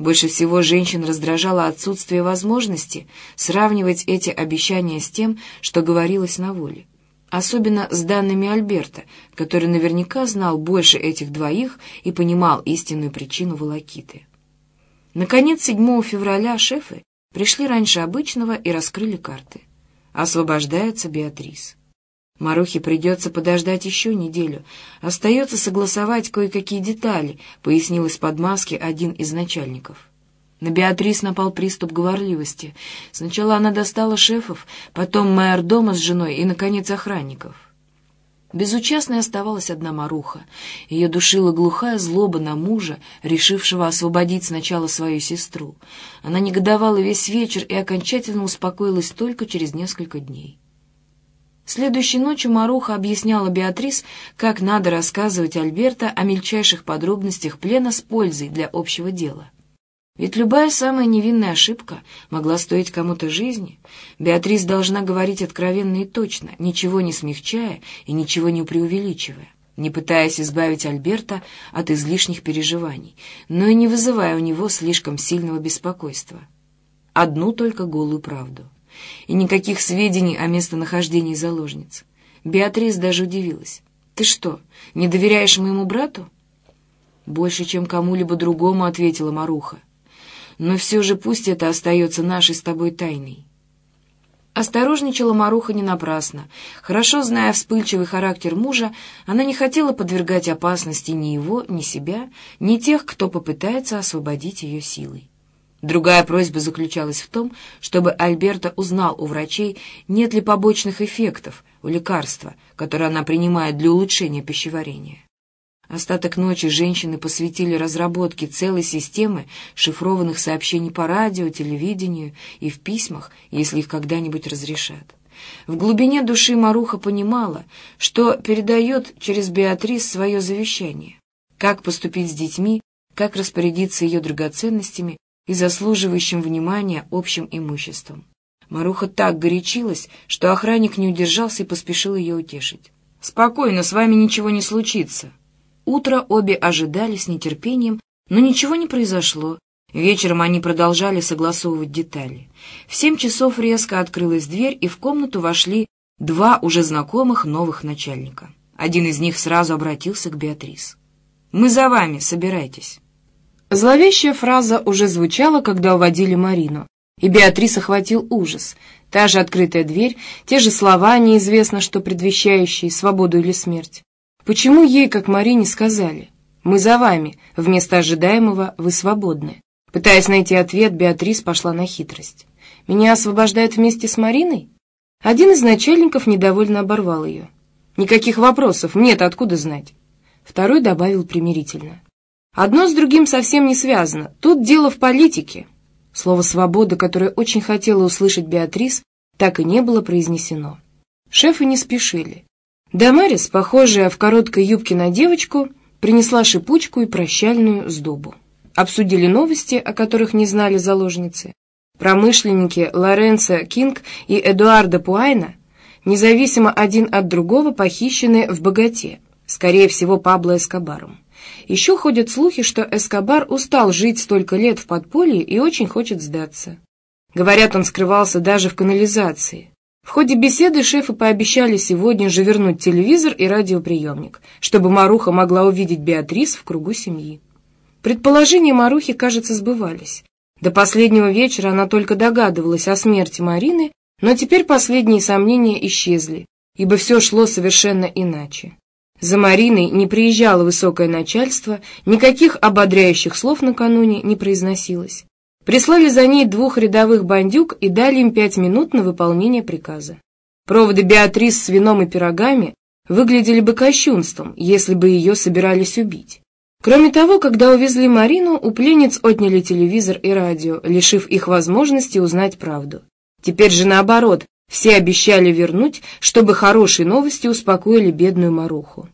Speaker 1: Больше всего женщин раздражало отсутствие возможности сравнивать эти обещания с тем, что говорилось на воле. Особенно с данными Альберта, который наверняка знал больше этих двоих и понимал истинную причину волокиты. Наконец, 7 февраля шефы Пришли раньше обычного и раскрыли карты. Освобождается Беатрис. Марухе придется подождать еще неделю. Остается согласовать кое-какие детали, пояснил из-под маски один из начальников. На Беатрис напал приступ говорливости. Сначала она достала шефов, потом мэр дома с женой и, наконец, охранников. Безучастной оставалась одна маруха. Ее душила глухая злоба на мужа, решившего освободить сначала свою сестру. Она негодовала весь вечер и окончательно успокоилась только через несколько дней. Следующей ночью Маруха объясняла Беатрис, как надо рассказывать Альберта о мельчайших подробностях плена с пользой для общего дела. Ведь любая самая невинная ошибка могла стоить кому-то жизни. Беатрис должна говорить откровенно и точно, ничего не смягчая и ничего не преувеличивая, не пытаясь избавить Альберта от излишних переживаний, но и не вызывая у него слишком сильного беспокойства. Одну только голую правду. И никаких сведений о местонахождении заложниц. Беатрис даже удивилась. «Ты что, не доверяешь моему брату?» «Больше, чем кому-либо другому», — ответила Маруха но все же пусть это остается нашей с тобой тайной. Осторожничала Маруха не напрасно. Хорошо зная вспыльчивый характер мужа, она не хотела подвергать опасности ни его, ни себя, ни тех, кто попытается освободить ее силой. Другая просьба заключалась в том, чтобы Альберта узнал у врачей, нет ли побочных эффектов у лекарства, которое она принимает для улучшения пищеварения. Остаток ночи женщины посвятили разработке целой системы шифрованных сообщений по радио, телевидению и в письмах, если их когда-нибудь разрешат. В глубине души Маруха понимала, что передает через Беатрис свое завещание. Как поступить с детьми, как распорядиться ее драгоценностями и заслуживающим внимания общим имуществом. Маруха так горячилась, что охранник не удержался и поспешил ее утешить. «Спокойно, с вами ничего не случится». Утро обе ожидали с нетерпением, но ничего не произошло. Вечером они продолжали согласовывать детали. В семь часов резко открылась дверь, и в комнату вошли два уже знакомых новых начальника. Один из них сразу обратился к Беатрис. «Мы за вами, собирайтесь». Зловещая фраза уже звучала, когда уводили Марину, и Беатрис охватил ужас. Та же открытая дверь, те же слова, неизвестно что предвещающие свободу или смерть. Почему ей, как Марине, сказали «Мы за вами», вместо ожидаемого «Вы свободны»? Пытаясь найти ответ, Беатрис пошла на хитрость. «Меня освобождают вместе с Мариной?» Один из начальников недовольно оборвал ее. Никаких вопросов, мне-то откуда знать? Второй добавил примирительно. Одно с другим совсем не связано. Тут дело в политике. Слово «свобода», которое очень хотела услышать Беатрис, так и не было произнесено. Шефы не спешили. Дамарис, похожая в короткой юбке на девочку, принесла шипучку и прощальную сдобу. Обсудили новости, о которых не знали заложницы. Промышленники Лоренцо Кинг и Эдуарда Пуайна, независимо один от другого, похищены в богате, скорее всего, Пабло Эскобаром. Еще ходят слухи, что Эскобар устал жить столько лет в подполье и очень хочет сдаться. Говорят, он скрывался даже в канализации. В ходе беседы шефы пообещали сегодня же вернуть телевизор и радиоприемник, чтобы Маруха могла увидеть Беатрис в кругу семьи. Предположения Марухи, кажется, сбывались. До последнего вечера она только догадывалась о смерти Марины, но теперь последние сомнения исчезли, ибо все шло совершенно иначе. За Мариной не приезжало высокое начальство, никаких ободряющих слов накануне не произносилось. Прислали за ней двух рядовых бандюк и дали им пять минут на выполнение приказа. Проводы Беатрис с вином и пирогами выглядели бы кощунством, если бы ее собирались убить. Кроме того, когда увезли Марину, у пленниц отняли телевизор и радио, лишив их возможности узнать правду. Теперь же наоборот, все обещали вернуть, чтобы хорошие новости успокоили бедную Маруху.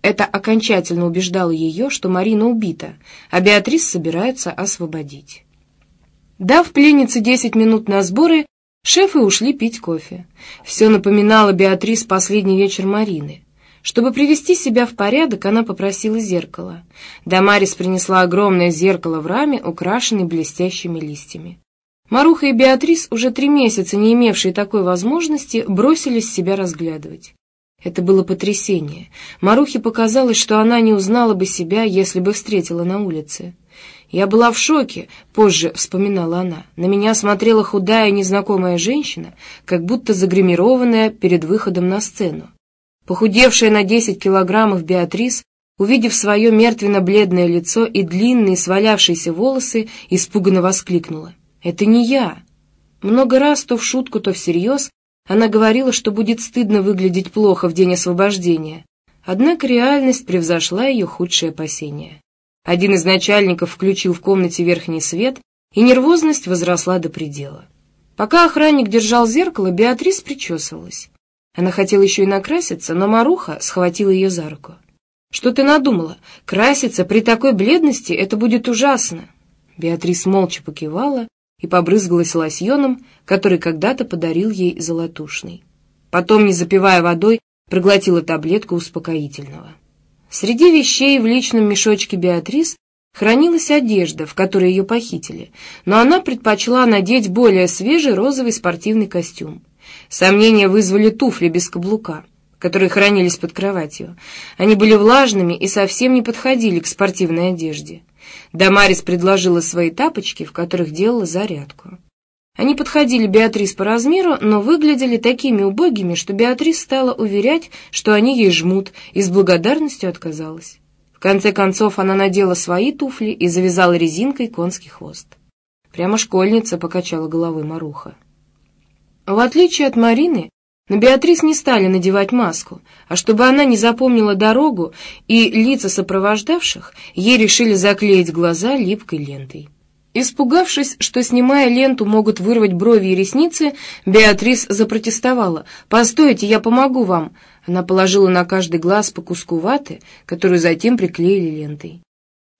Speaker 1: Это окончательно убеждало ее, что Марина убита, а Беатрис собирается освободить. Дав пленнице десять минут на сборы, шефы ушли пить кофе. Все напоминало Беатрис последний вечер Марины. Чтобы привести себя в порядок, она попросила зеркало. Дамарис принесла огромное зеркало в раме, украшенное блестящими листьями. Маруха и Беатрис, уже три месяца не имевшие такой возможности, бросились себя разглядывать. Это было потрясение. Марухе показалось, что она не узнала бы себя, если бы встретила на улице. «Я была в шоке», — позже вспоминала она. «На меня смотрела худая незнакомая женщина, как будто загримированная перед выходом на сцену. Похудевшая на десять килограммов Беатрис, увидев свое мертвенно-бледное лицо и длинные свалявшиеся волосы, испуганно воскликнула. Это не я. Много раз, то в шутку, то всерьез, она говорила, что будет стыдно выглядеть плохо в день освобождения. Однако реальность превзошла ее худшие опасения. Один из начальников включил в комнате верхний свет, и нервозность возросла до предела. Пока охранник держал зеркало, Беатрис причесывалась. Она хотела еще и накраситься, но Маруха схватила ее за руку. «Что ты надумала? Краситься при такой бледности — это будет ужасно!» Беатрис молча покивала и побрызгалась лосьоном, который когда-то подарил ей золотушный. Потом, не запивая водой, проглотила таблетку успокоительного. Среди вещей в личном мешочке Беатрис хранилась одежда, в которой ее похитили, но она предпочла надеть более свежий розовый спортивный костюм. Сомнения вызвали туфли без каблука, которые хранились под кроватью. Они были влажными и совсем не подходили к спортивной одежде. Дамарис предложила свои тапочки, в которых делала зарядку. Они подходили Беатрис по размеру, но выглядели такими убогими, что Беатрис стала уверять, что они ей жмут, и с благодарностью отказалась. В конце концов она надела свои туфли и завязала резинкой конский хвост. Прямо школьница покачала головой Маруха. В отличие от Марины, на Беатрис не стали надевать маску, а чтобы она не запомнила дорогу и лица сопровождавших, ей решили заклеить глаза липкой лентой. Испугавшись, что, снимая ленту, могут вырвать брови и ресницы, Беатрис запротестовала. «Постойте, я помогу вам!» Она положила на каждый глаз по куску ваты, которую затем приклеили лентой.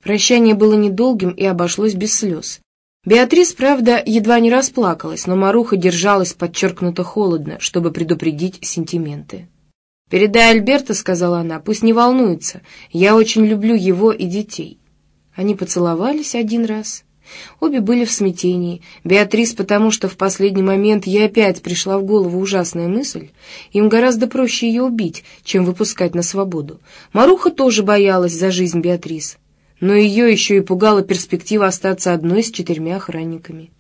Speaker 1: Прощание было недолгим и обошлось без слез. Беатрис, правда, едва не расплакалась, но Маруха держалась подчеркнуто холодно, чтобы предупредить сентименты. «Передай Альберта», — сказала она, — «пусть не волнуется. Я очень люблю его и детей». Они поцеловались один раз. Обе были в смятении. Беатрис, потому что в последний момент ей опять пришла в голову ужасная мысль. Им гораздо проще ее убить, чем выпускать на свободу. Маруха тоже боялась за жизнь Беатрис но ее еще и пугала перспектива остаться одной с четырьмя охранниками.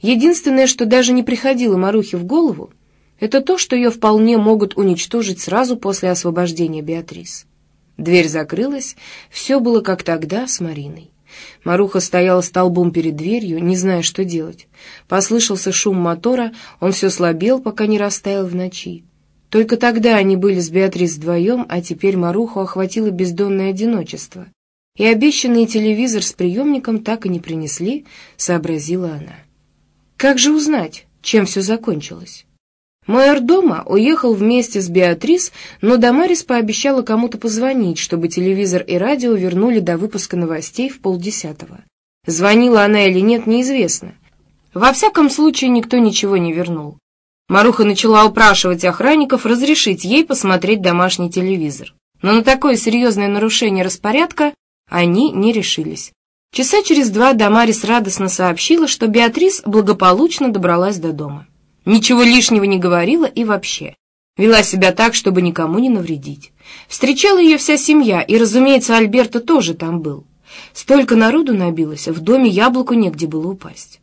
Speaker 1: Единственное, что даже не приходило Марухе в голову, это то, что ее вполне могут уничтожить сразу после освобождения Беатрис. Дверь закрылась, все было как тогда с Мариной. Маруха стояла столбом перед дверью, не зная, что делать. Послышался шум мотора, он все слабел, пока не растаял в ночи. Только тогда они были с Беатрис вдвоем, а теперь Маруху охватило бездонное одиночество. И обещанный телевизор с приемником так и не принесли, сообразила она. Как же узнать, чем все закончилось? Майор дома уехал вместе с Беатрис, но Дамарис пообещала кому-то позвонить, чтобы телевизор и радио вернули до выпуска новостей в полдесятого. Звонила она или нет, неизвестно. Во всяком случае, никто ничего не вернул. Маруха начала упрашивать охранников разрешить ей посмотреть домашний телевизор. Но на такое серьезное нарушение распорядка они не решились. Часа через два Дамарис радостно сообщила, что Беатрис благополучно добралась до дома. Ничего лишнего не говорила и вообще. Вела себя так, чтобы никому не навредить. Встречала ее вся семья, и, разумеется, Альберта тоже там был. Столько народу набилось, в доме яблоку негде было упасть.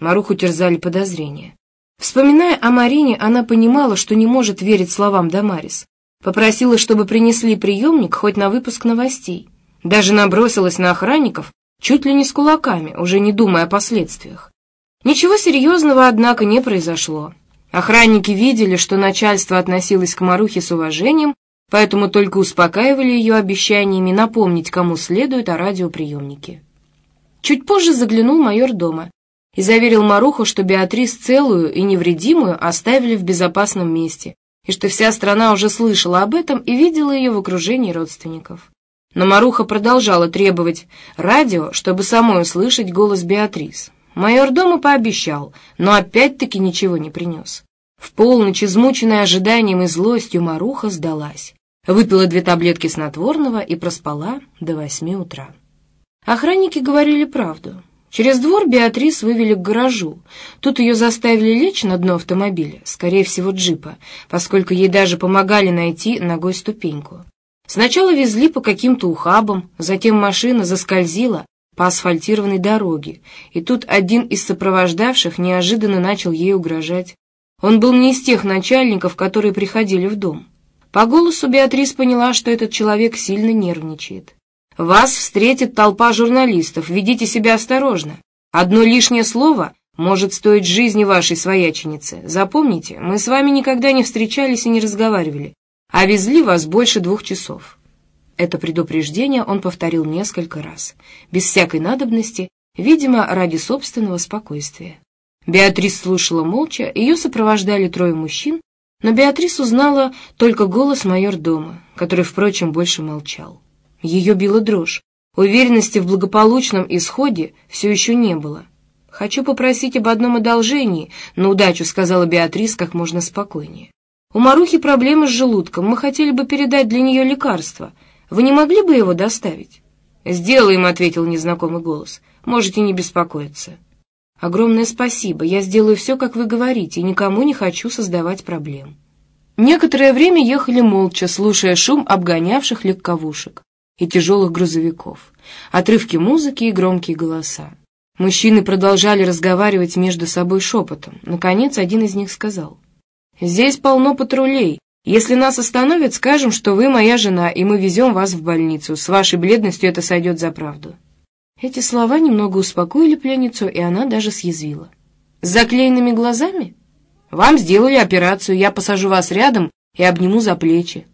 Speaker 1: Маруху терзали подозрения. Вспоминая о Марине, она понимала, что не может верить словам Дамарис. Попросила, чтобы принесли приемник хоть на выпуск новостей. Даже набросилась на охранников, чуть ли не с кулаками, уже не думая о последствиях. Ничего серьезного, однако, не произошло. Охранники видели, что начальство относилось к Марухе с уважением, поэтому только успокаивали ее обещаниями напомнить, кому следует о радиоприемнике. Чуть позже заглянул майор дома и заверил Маруху, что Беатрис целую и невредимую оставили в безопасном месте, и что вся страна уже слышала об этом и видела ее в окружении родственников. Но Маруха продолжала требовать радио, чтобы самой услышать голос Беатрис. Майор дома пообещал, но опять-таки ничего не принес. В полночь, измученная ожиданием и злостью, Маруха сдалась. Выпила две таблетки снотворного и проспала до восьми утра. Охранники говорили правду. Через двор Беатрис вывели к гаражу. Тут ее заставили лечь на дно автомобиля, скорее всего джипа, поскольку ей даже помогали найти ногой ступеньку. Сначала везли по каким-то ухабам, затем машина заскользила, по асфальтированной дороге, и тут один из сопровождавших неожиданно начал ей угрожать. Он был не из тех начальников, которые приходили в дом. По голосу Беатрис поняла, что этот человек сильно нервничает. «Вас встретит толпа журналистов, ведите себя осторожно. Одно лишнее слово может стоить жизни вашей свояченицы. Запомните, мы с вами никогда не встречались и не разговаривали, а везли вас больше двух часов». Это предупреждение он повторил несколько раз, без всякой надобности, видимо, ради собственного спокойствия. Беатрис слушала молча, ее сопровождали трое мужчин, но Беатрис узнала только голос майор дома, который, впрочем, больше молчал. Ее била дрожь. Уверенности в благополучном исходе все еще не было. «Хочу попросить об одном одолжении», — на удачу сказала Беатрис как можно спокойнее. «У Марухи проблемы с желудком, мы хотели бы передать для нее лекарство. Вы не могли бы его доставить?» «Сделаем», — ответил незнакомый голос. «Можете не беспокоиться». «Огромное спасибо. Я сделаю все, как вы говорите, и никому не хочу создавать проблем». Некоторое время ехали молча, слушая шум обгонявших легковушек и тяжелых грузовиков, отрывки музыки и громкие голоса. Мужчины продолжали разговаривать между собой шепотом. Наконец, один из них сказал. «Здесь полно патрулей. Если нас остановят, скажем, что вы моя жена, и мы везем вас в больницу. С вашей бледностью это сойдет за правду». Эти слова немного успокоили пленницу, и она даже съязвила. «С заклеенными глазами? Вам сделали операцию, я посажу вас рядом и обниму за плечи».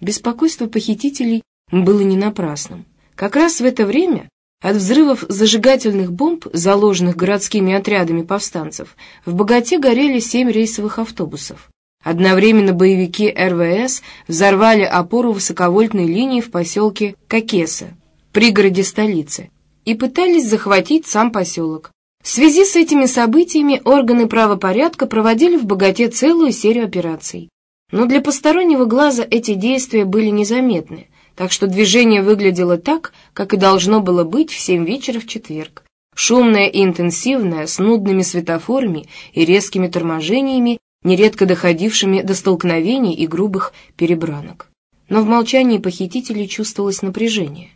Speaker 1: Беспокойство похитителей было не напрасным. Как раз в это время от взрывов зажигательных бомб, заложенных городскими отрядами повстанцев, в Богате горели семь рейсовых автобусов. Одновременно боевики РВС взорвали опору высоковольтной линии в поселке Кокеса, пригороде столицы, и пытались захватить сам поселок. В связи с этими событиями органы правопорядка проводили в Богате целую серию операций. Но для постороннего глаза эти действия были незаметны, так что движение выглядело так, как и должно было быть в семь вечера в четверг. Шумное и интенсивное, с нудными светофорами и резкими торможениями нередко доходившими до столкновений и грубых перебранок. Но в молчании похитителей чувствовалось напряжение.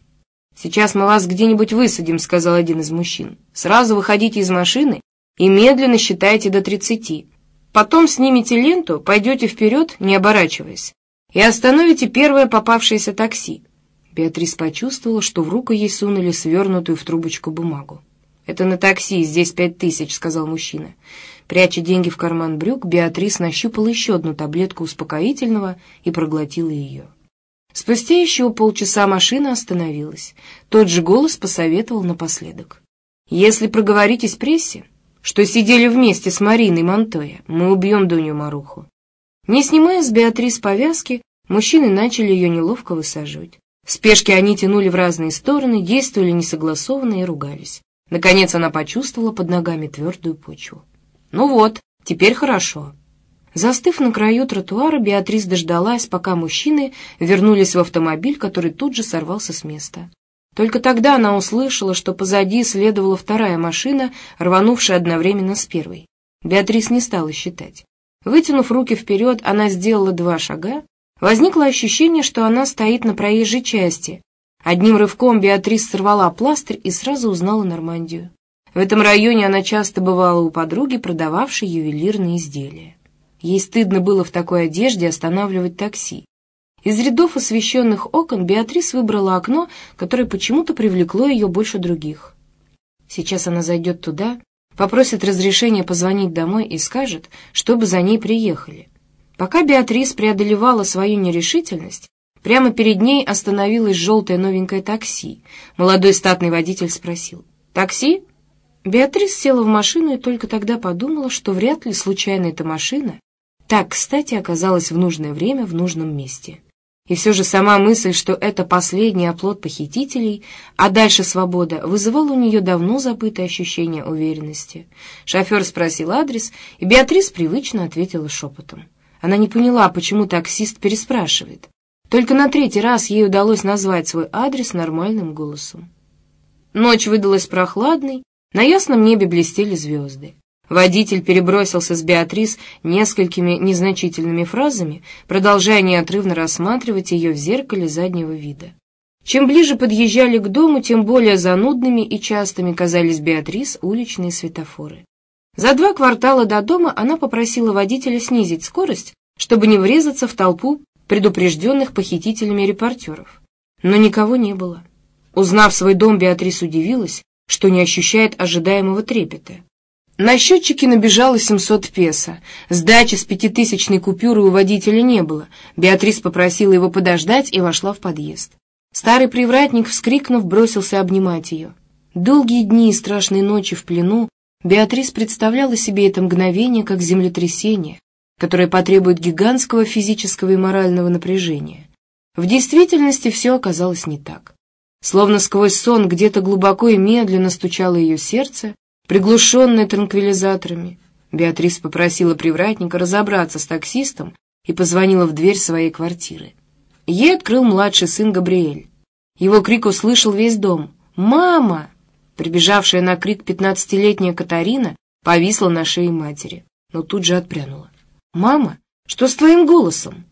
Speaker 1: «Сейчас мы вас где-нибудь высадим», — сказал один из мужчин. «Сразу выходите из машины и медленно считайте до тридцати. Потом снимите ленту, пойдете вперед, не оборачиваясь, и остановите первое попавшееся такси». Беатрис почувствовала, что в руку ей сунули свернутую в трубочку бумагу. «Это на такси, здесь пять тысяч», — сказал мужчина. Пряча деньги в карман брюк, Беатрис нащупала еще одну таблетку успокоительного и проглотила ее. Спустя еще полчаса машина остановилась. Тот же голос посоветовал напоследок. «Если проговоритесь прессе, что сидели вместе с Мариной Монтоя, мы убьем Дуню Маруху». Не снимая с Беатрис повязки, мужчины начали ее неловко высаживать. В спешке они тянули в разные стороны, действовали несогласованно и ругались. Наконец она почувствовала под ногами твердую почву. «Ну вот, теперь хорошо». Застыв на краю тротуара, Беатрис дождалась, пока мужчины вернулись в автомобиль, который тут же сорвался с места. Только тогда она услышала, что позади следовала вторая машина, рванувшая одновременно с первой. Беатрис не стала считать. Вытянув руки вперед, она сделала два шага. Возникло ощущение, что она стоит на проезжей части. Одним рывком Беатрис сорвала пластырь и сразу узнала Нормандию. В этом районе она часто бывала у подруги, продававшей ювелирные изделия. Ей стыдно было в такой одежде останавливать такси. Из рядов освещенных окон Беатрис выбрала окно, которое почему-то привлекло ее больше других. Сейчас она зайдет туда, попросит разрешения позвонить домой и скажет, чтобы за ней приехали. Пока Беатрис преодолевала свою нерешительность, прямо перед ней остановилось желтое новенькое такси. Молодой статный водитель спросил «Такси?» Беатрис села в машину и только тогда подумала, что вряд ли случайно эта машина так, кстати, оказалась в нужное время в нужном месте. И все же сама мысль, что это последний оплот похитителей, а дальше свобода, вызывала у нее давно забытое ощущение уверенности. Шофер спросил адрес, и Беатрис привычно ответила шепотом. Она не поняла, почему таксист переспрашивает. Только на третий раз ей удалось назвать свой адрес нормальным голосом. Ночь выдалась прохладной, на ясном небе блестели звезды. Водитель перебросился с Беатрис несколькими незначительными фразами, продолжая неотрывно рассматривать ее в зеркале заднего вида. Чем ближе подъезжали к дому, тем более занудными и частыми казались Беатрис уличные светофоры. За два квартала до дома она попросила водителя снизить скорость, чтобы не врезаться в толпу предупрежденных похитителями репортеров. Но никого не было. Узнав свой дом, Беатрис удивилась, что не ощущает ожидаемого трепета. На счетчике набежало 700 песо. Сдачи с пятитысячной купюры у водителя не было. Беатрис попросила его подождать и вошла в подъезд. Старый привратник, вскрикнув, бросился обнимать ее. Долгие дни и страшные ночи в плену Беатрис представляла себе это мгновение как землетрясение, которое потребует гигантского физического и морального напряжения. В действительности все оказалось не так. Словно сквозь сон где-то глубоко и медленно стучало ее сердце, Приглушенная транквилизаторами, Беатрис попросила привратника разобраться с таксистом и позвонила в дверь своей квартиры. Ей открыл младший сын Габриэль. Его крик услышал весь дом. «Мама!» Прибежавшая на крик пятнадцатилетняя Катарина повисла на шее матери, но тут же отпрянула. «Мама, что с твоим голосом?»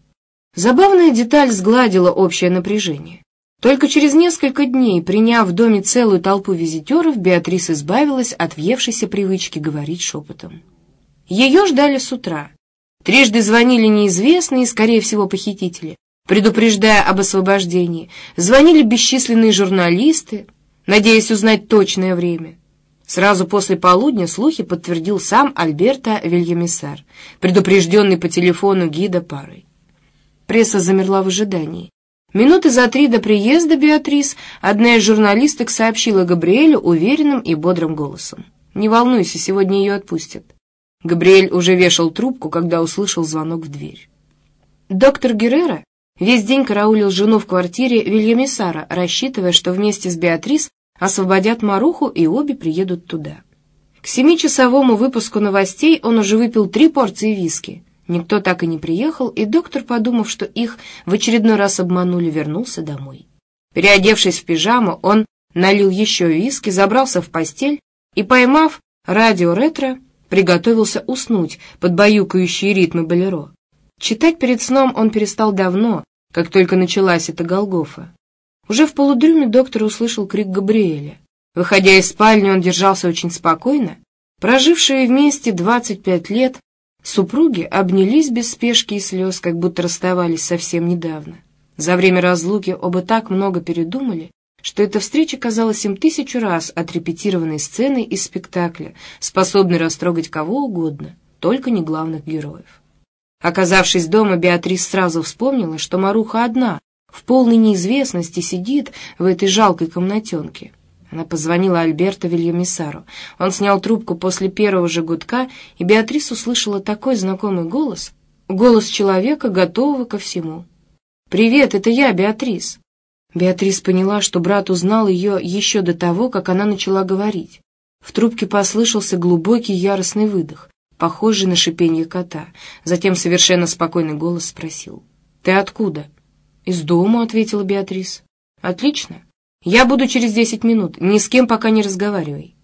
Speaker 1: Забавная деталь сгладила общее напряжение. Только через несколько дней, приняв в доме целую толпу визитеров, Беатрис избавилась от въевшейся привычки говорить шепотом. Ее ждали с утра. Трижды звонили неизвестные, скорее всего, похитители, предупреждая об освобождении. Звонили бесчисленные журналисты, надеясь узнать точное время. Сразу после полудня слухи подтвердил сам Альберто Вильямисар, предупрежденный по телефону гида парой. Пресса замерла в ожидании. Минуты за три до приезда Беатрис одна из журналисток сообщила Габриэлю уверенным и бодрым голосом. «Не волнуйся, сегодня ее отпустят». Габриэль уже вешал трубку, когда услышал звонок в дверь. Доктор Геррера весь день караулил жену в квартире Вильямисара, рассчитывая, что вместе с Беатрис освободят Маруху и обе приедут туда. К семичасовому выпуску новостей он уже выпил три порции виски, Никто так и не приехал, и доктор, подумав, что их в очередной раз обманули, вернулся домой. Переодевшись в пижаму, он налил еще виски, забрался в постель и, поймав радио ретро, приготовился уснуть под баюкающие ритмы болеро. Читать перед сном он перестал давно, как только началась эта Голгофа. Уже в полудреме доктор услышал крик Габриэля. Выходя из спальни, он держался очень спокойно. Прожившие вместе 25 лет, Супруги обнялись без спешки и слез, как будто расставались совсем недавно. За время разлуки оба так много передумали, что эта встреча казалась им тысячу раз отрепетированной сценой из спектакля, способной растрогать кого угодно, только не главных героев. Оказавшись дома, Беатрис сразу вспомнила, что Маруха одна, в полной неизвестности сидит в этой жалкой комнатенке. Она позвонила Альберто Вильямисару. Он снял трубку после первого же гудка, и Беатрис услышала такой знакомый голос, голос человека, готового ко всему. «Привет, это я, Беатрис». Беатрис поняла, что брат узнал ее еще до того, как она начала говорить. В трубке послышался глубокий яростный выдох, похожий на шипение кота. Затем совершенно спокойный голос спросил. «Ты откуда?» «Из дома», — ответила Беатрис. «Отлично. Я буду через десять минут. Ни с кем пока не разговаривай».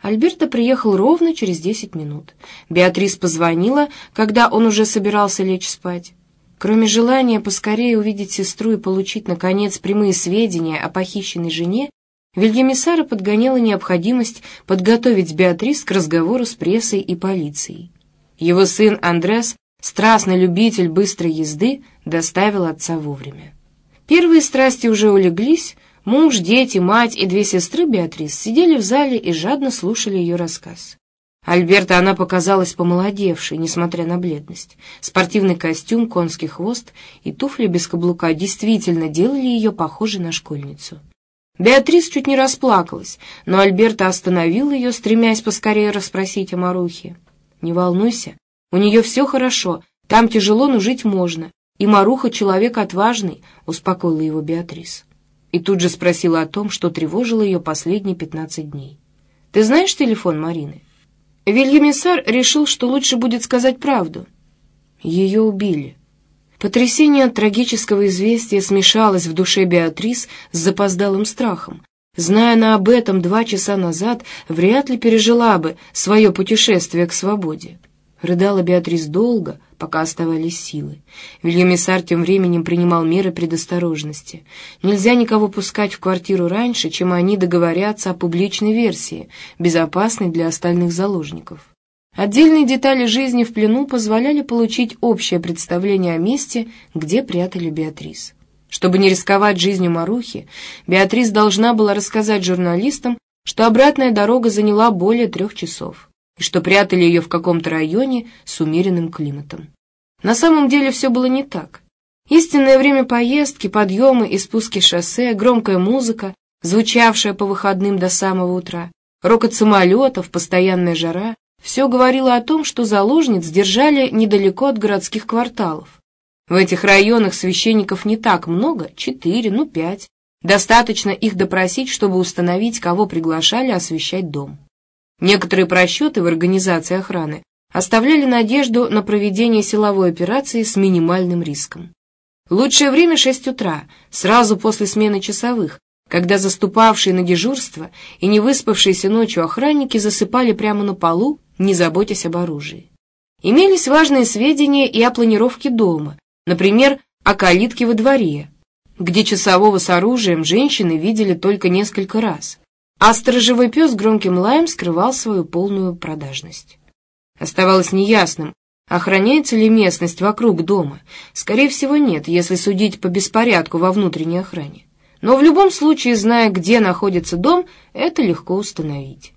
Speaker 1: Альберто приехал ровно через десять минут. Беатрис позвонила, когда он уже собирался лечь спать. Кроме желания поскорее увидеть сестру и получить, наконец, прямые сведения о похищенной жене, Вильямисара подгоняла необходимость подготовить Беатрис к разговору с прессой и полицией. Его сын Андрес, страстный любитель быстрой езды, доставил отца вовремя. Первые страсти уже улеглись, муж, дети, мать и две сестры Беатрис сидели в зале и жадно слушали ее рассказ. Альберта она показалась помолодевшей, несмотря на бледность. Спортивный костюм, конский хвост и туфли без каблука действительно делали ее похожей на школьницу. Беатрис чуть не расплакалась, но Альберта остановил ее, стремясь поскорее расспросить о Марухе. «Не волнуйся, у нее все хорошо, там тяжело, но жить можно, и Маруха человек отважный», — успокоила его Беатрис. И тут же спросила о том, что тревожило ее последние пятнадцать дней. «Ты знаешь телефон Марины?» Вильямисар решил, что лучше будет сказать правду. Ее убили. Потрясение от трагического известия смешалось в душе Беатрис с запоздалым страхом. Зная она об этом два часа назад, вряд ли пережила бы свое путешествие к свободе. Рыдала Беатрис долго, пока оставались силы. Вильямисар тем временем принимал меры предосторожности. Нельзя никого пускать в квартиру раньше, чем они договорятся о публичной версии, безопасной для остальных заложников. Отдельные детали жизни в плену позволяли получить общее представление о месте, где прятали Беатрис. Чтобы не рисковать жизнью Марухи, Беатрис должна была рассказать журналистам, что обратная дорога заняла более трех часов и что прятали ее в каком-то районе с умеренным климатом. На самом деле все было не так. Истинное время поездки, подъемы и спуски шоссе, громкая музыка, звучавшая по выходным до самого утра, рокот самолетов, постоянная жара — все говорило о том, что заложниц держали недалеко от городских кварталов. В этих районах священников не так много, четыре, ну пять. Достаточно их допросить, чтобы установить, кого приглашали освещать дом. Некоторые просчеты в организации охраны оставляли надежду на проведение силовой операции с минимальным риском. Лучшее время 6 утра, сразу после смены часовых, когда заступавшие на дежурство и не выспавшиеся ночью охранники засыпали прямо на полу, не заботясь об оружии. Имелись важные сведения и о планировке дома, например, о калитке во дворе, где часового с оружием женщины видели только несколько раз а сторожевой пес громким лаем скрывал свою полную продажность. Оставалось неясным, охраняется ли местность вокруг дома. Скорее всего, нет, если судить по беспорядку во внутренней охране. Но в любом случае, зная, где находится дом, это легко установить.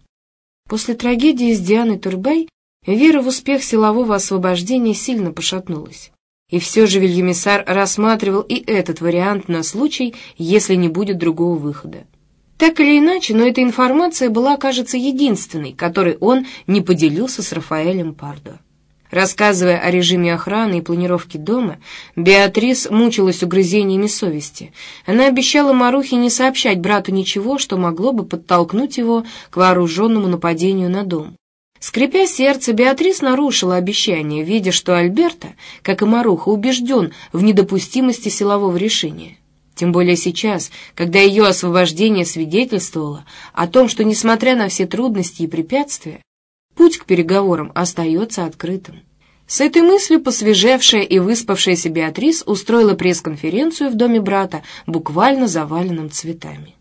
Speaker 1: После трагедии с Дианой Турбей вера в успех силового освобождения сильно пошатнулась. И все же Вильямисар рассматривал и этот вариант на случай, если не будет другого выхода. Так или иначе, но эта информация была, кажется, единственной, которой он не поделился с Рафаэлем Пардо. Рассказывая о режиме охраны и планировке дома, Беатрис мучилась угрызениями совести. Она обещала Марухе не сообщать брату ничего, что могло бы подтолкнуть его к вооруженному нападению на дом. Скрипя сердце, Беатрис нарушила обещание, видя, что Альберта, как и Маруха, убежден в недопустимости силового решения. Тем более сейчас, когда ее освобождение свидетельствовало о том, что, несмотря на все трудности и препятствия, путь к переговорам остается открытым. С этой мыслью посвежевшая и выспавшаяся Беатрис устроила пресс-конференцию в доме брата, буквально заваленном цветами.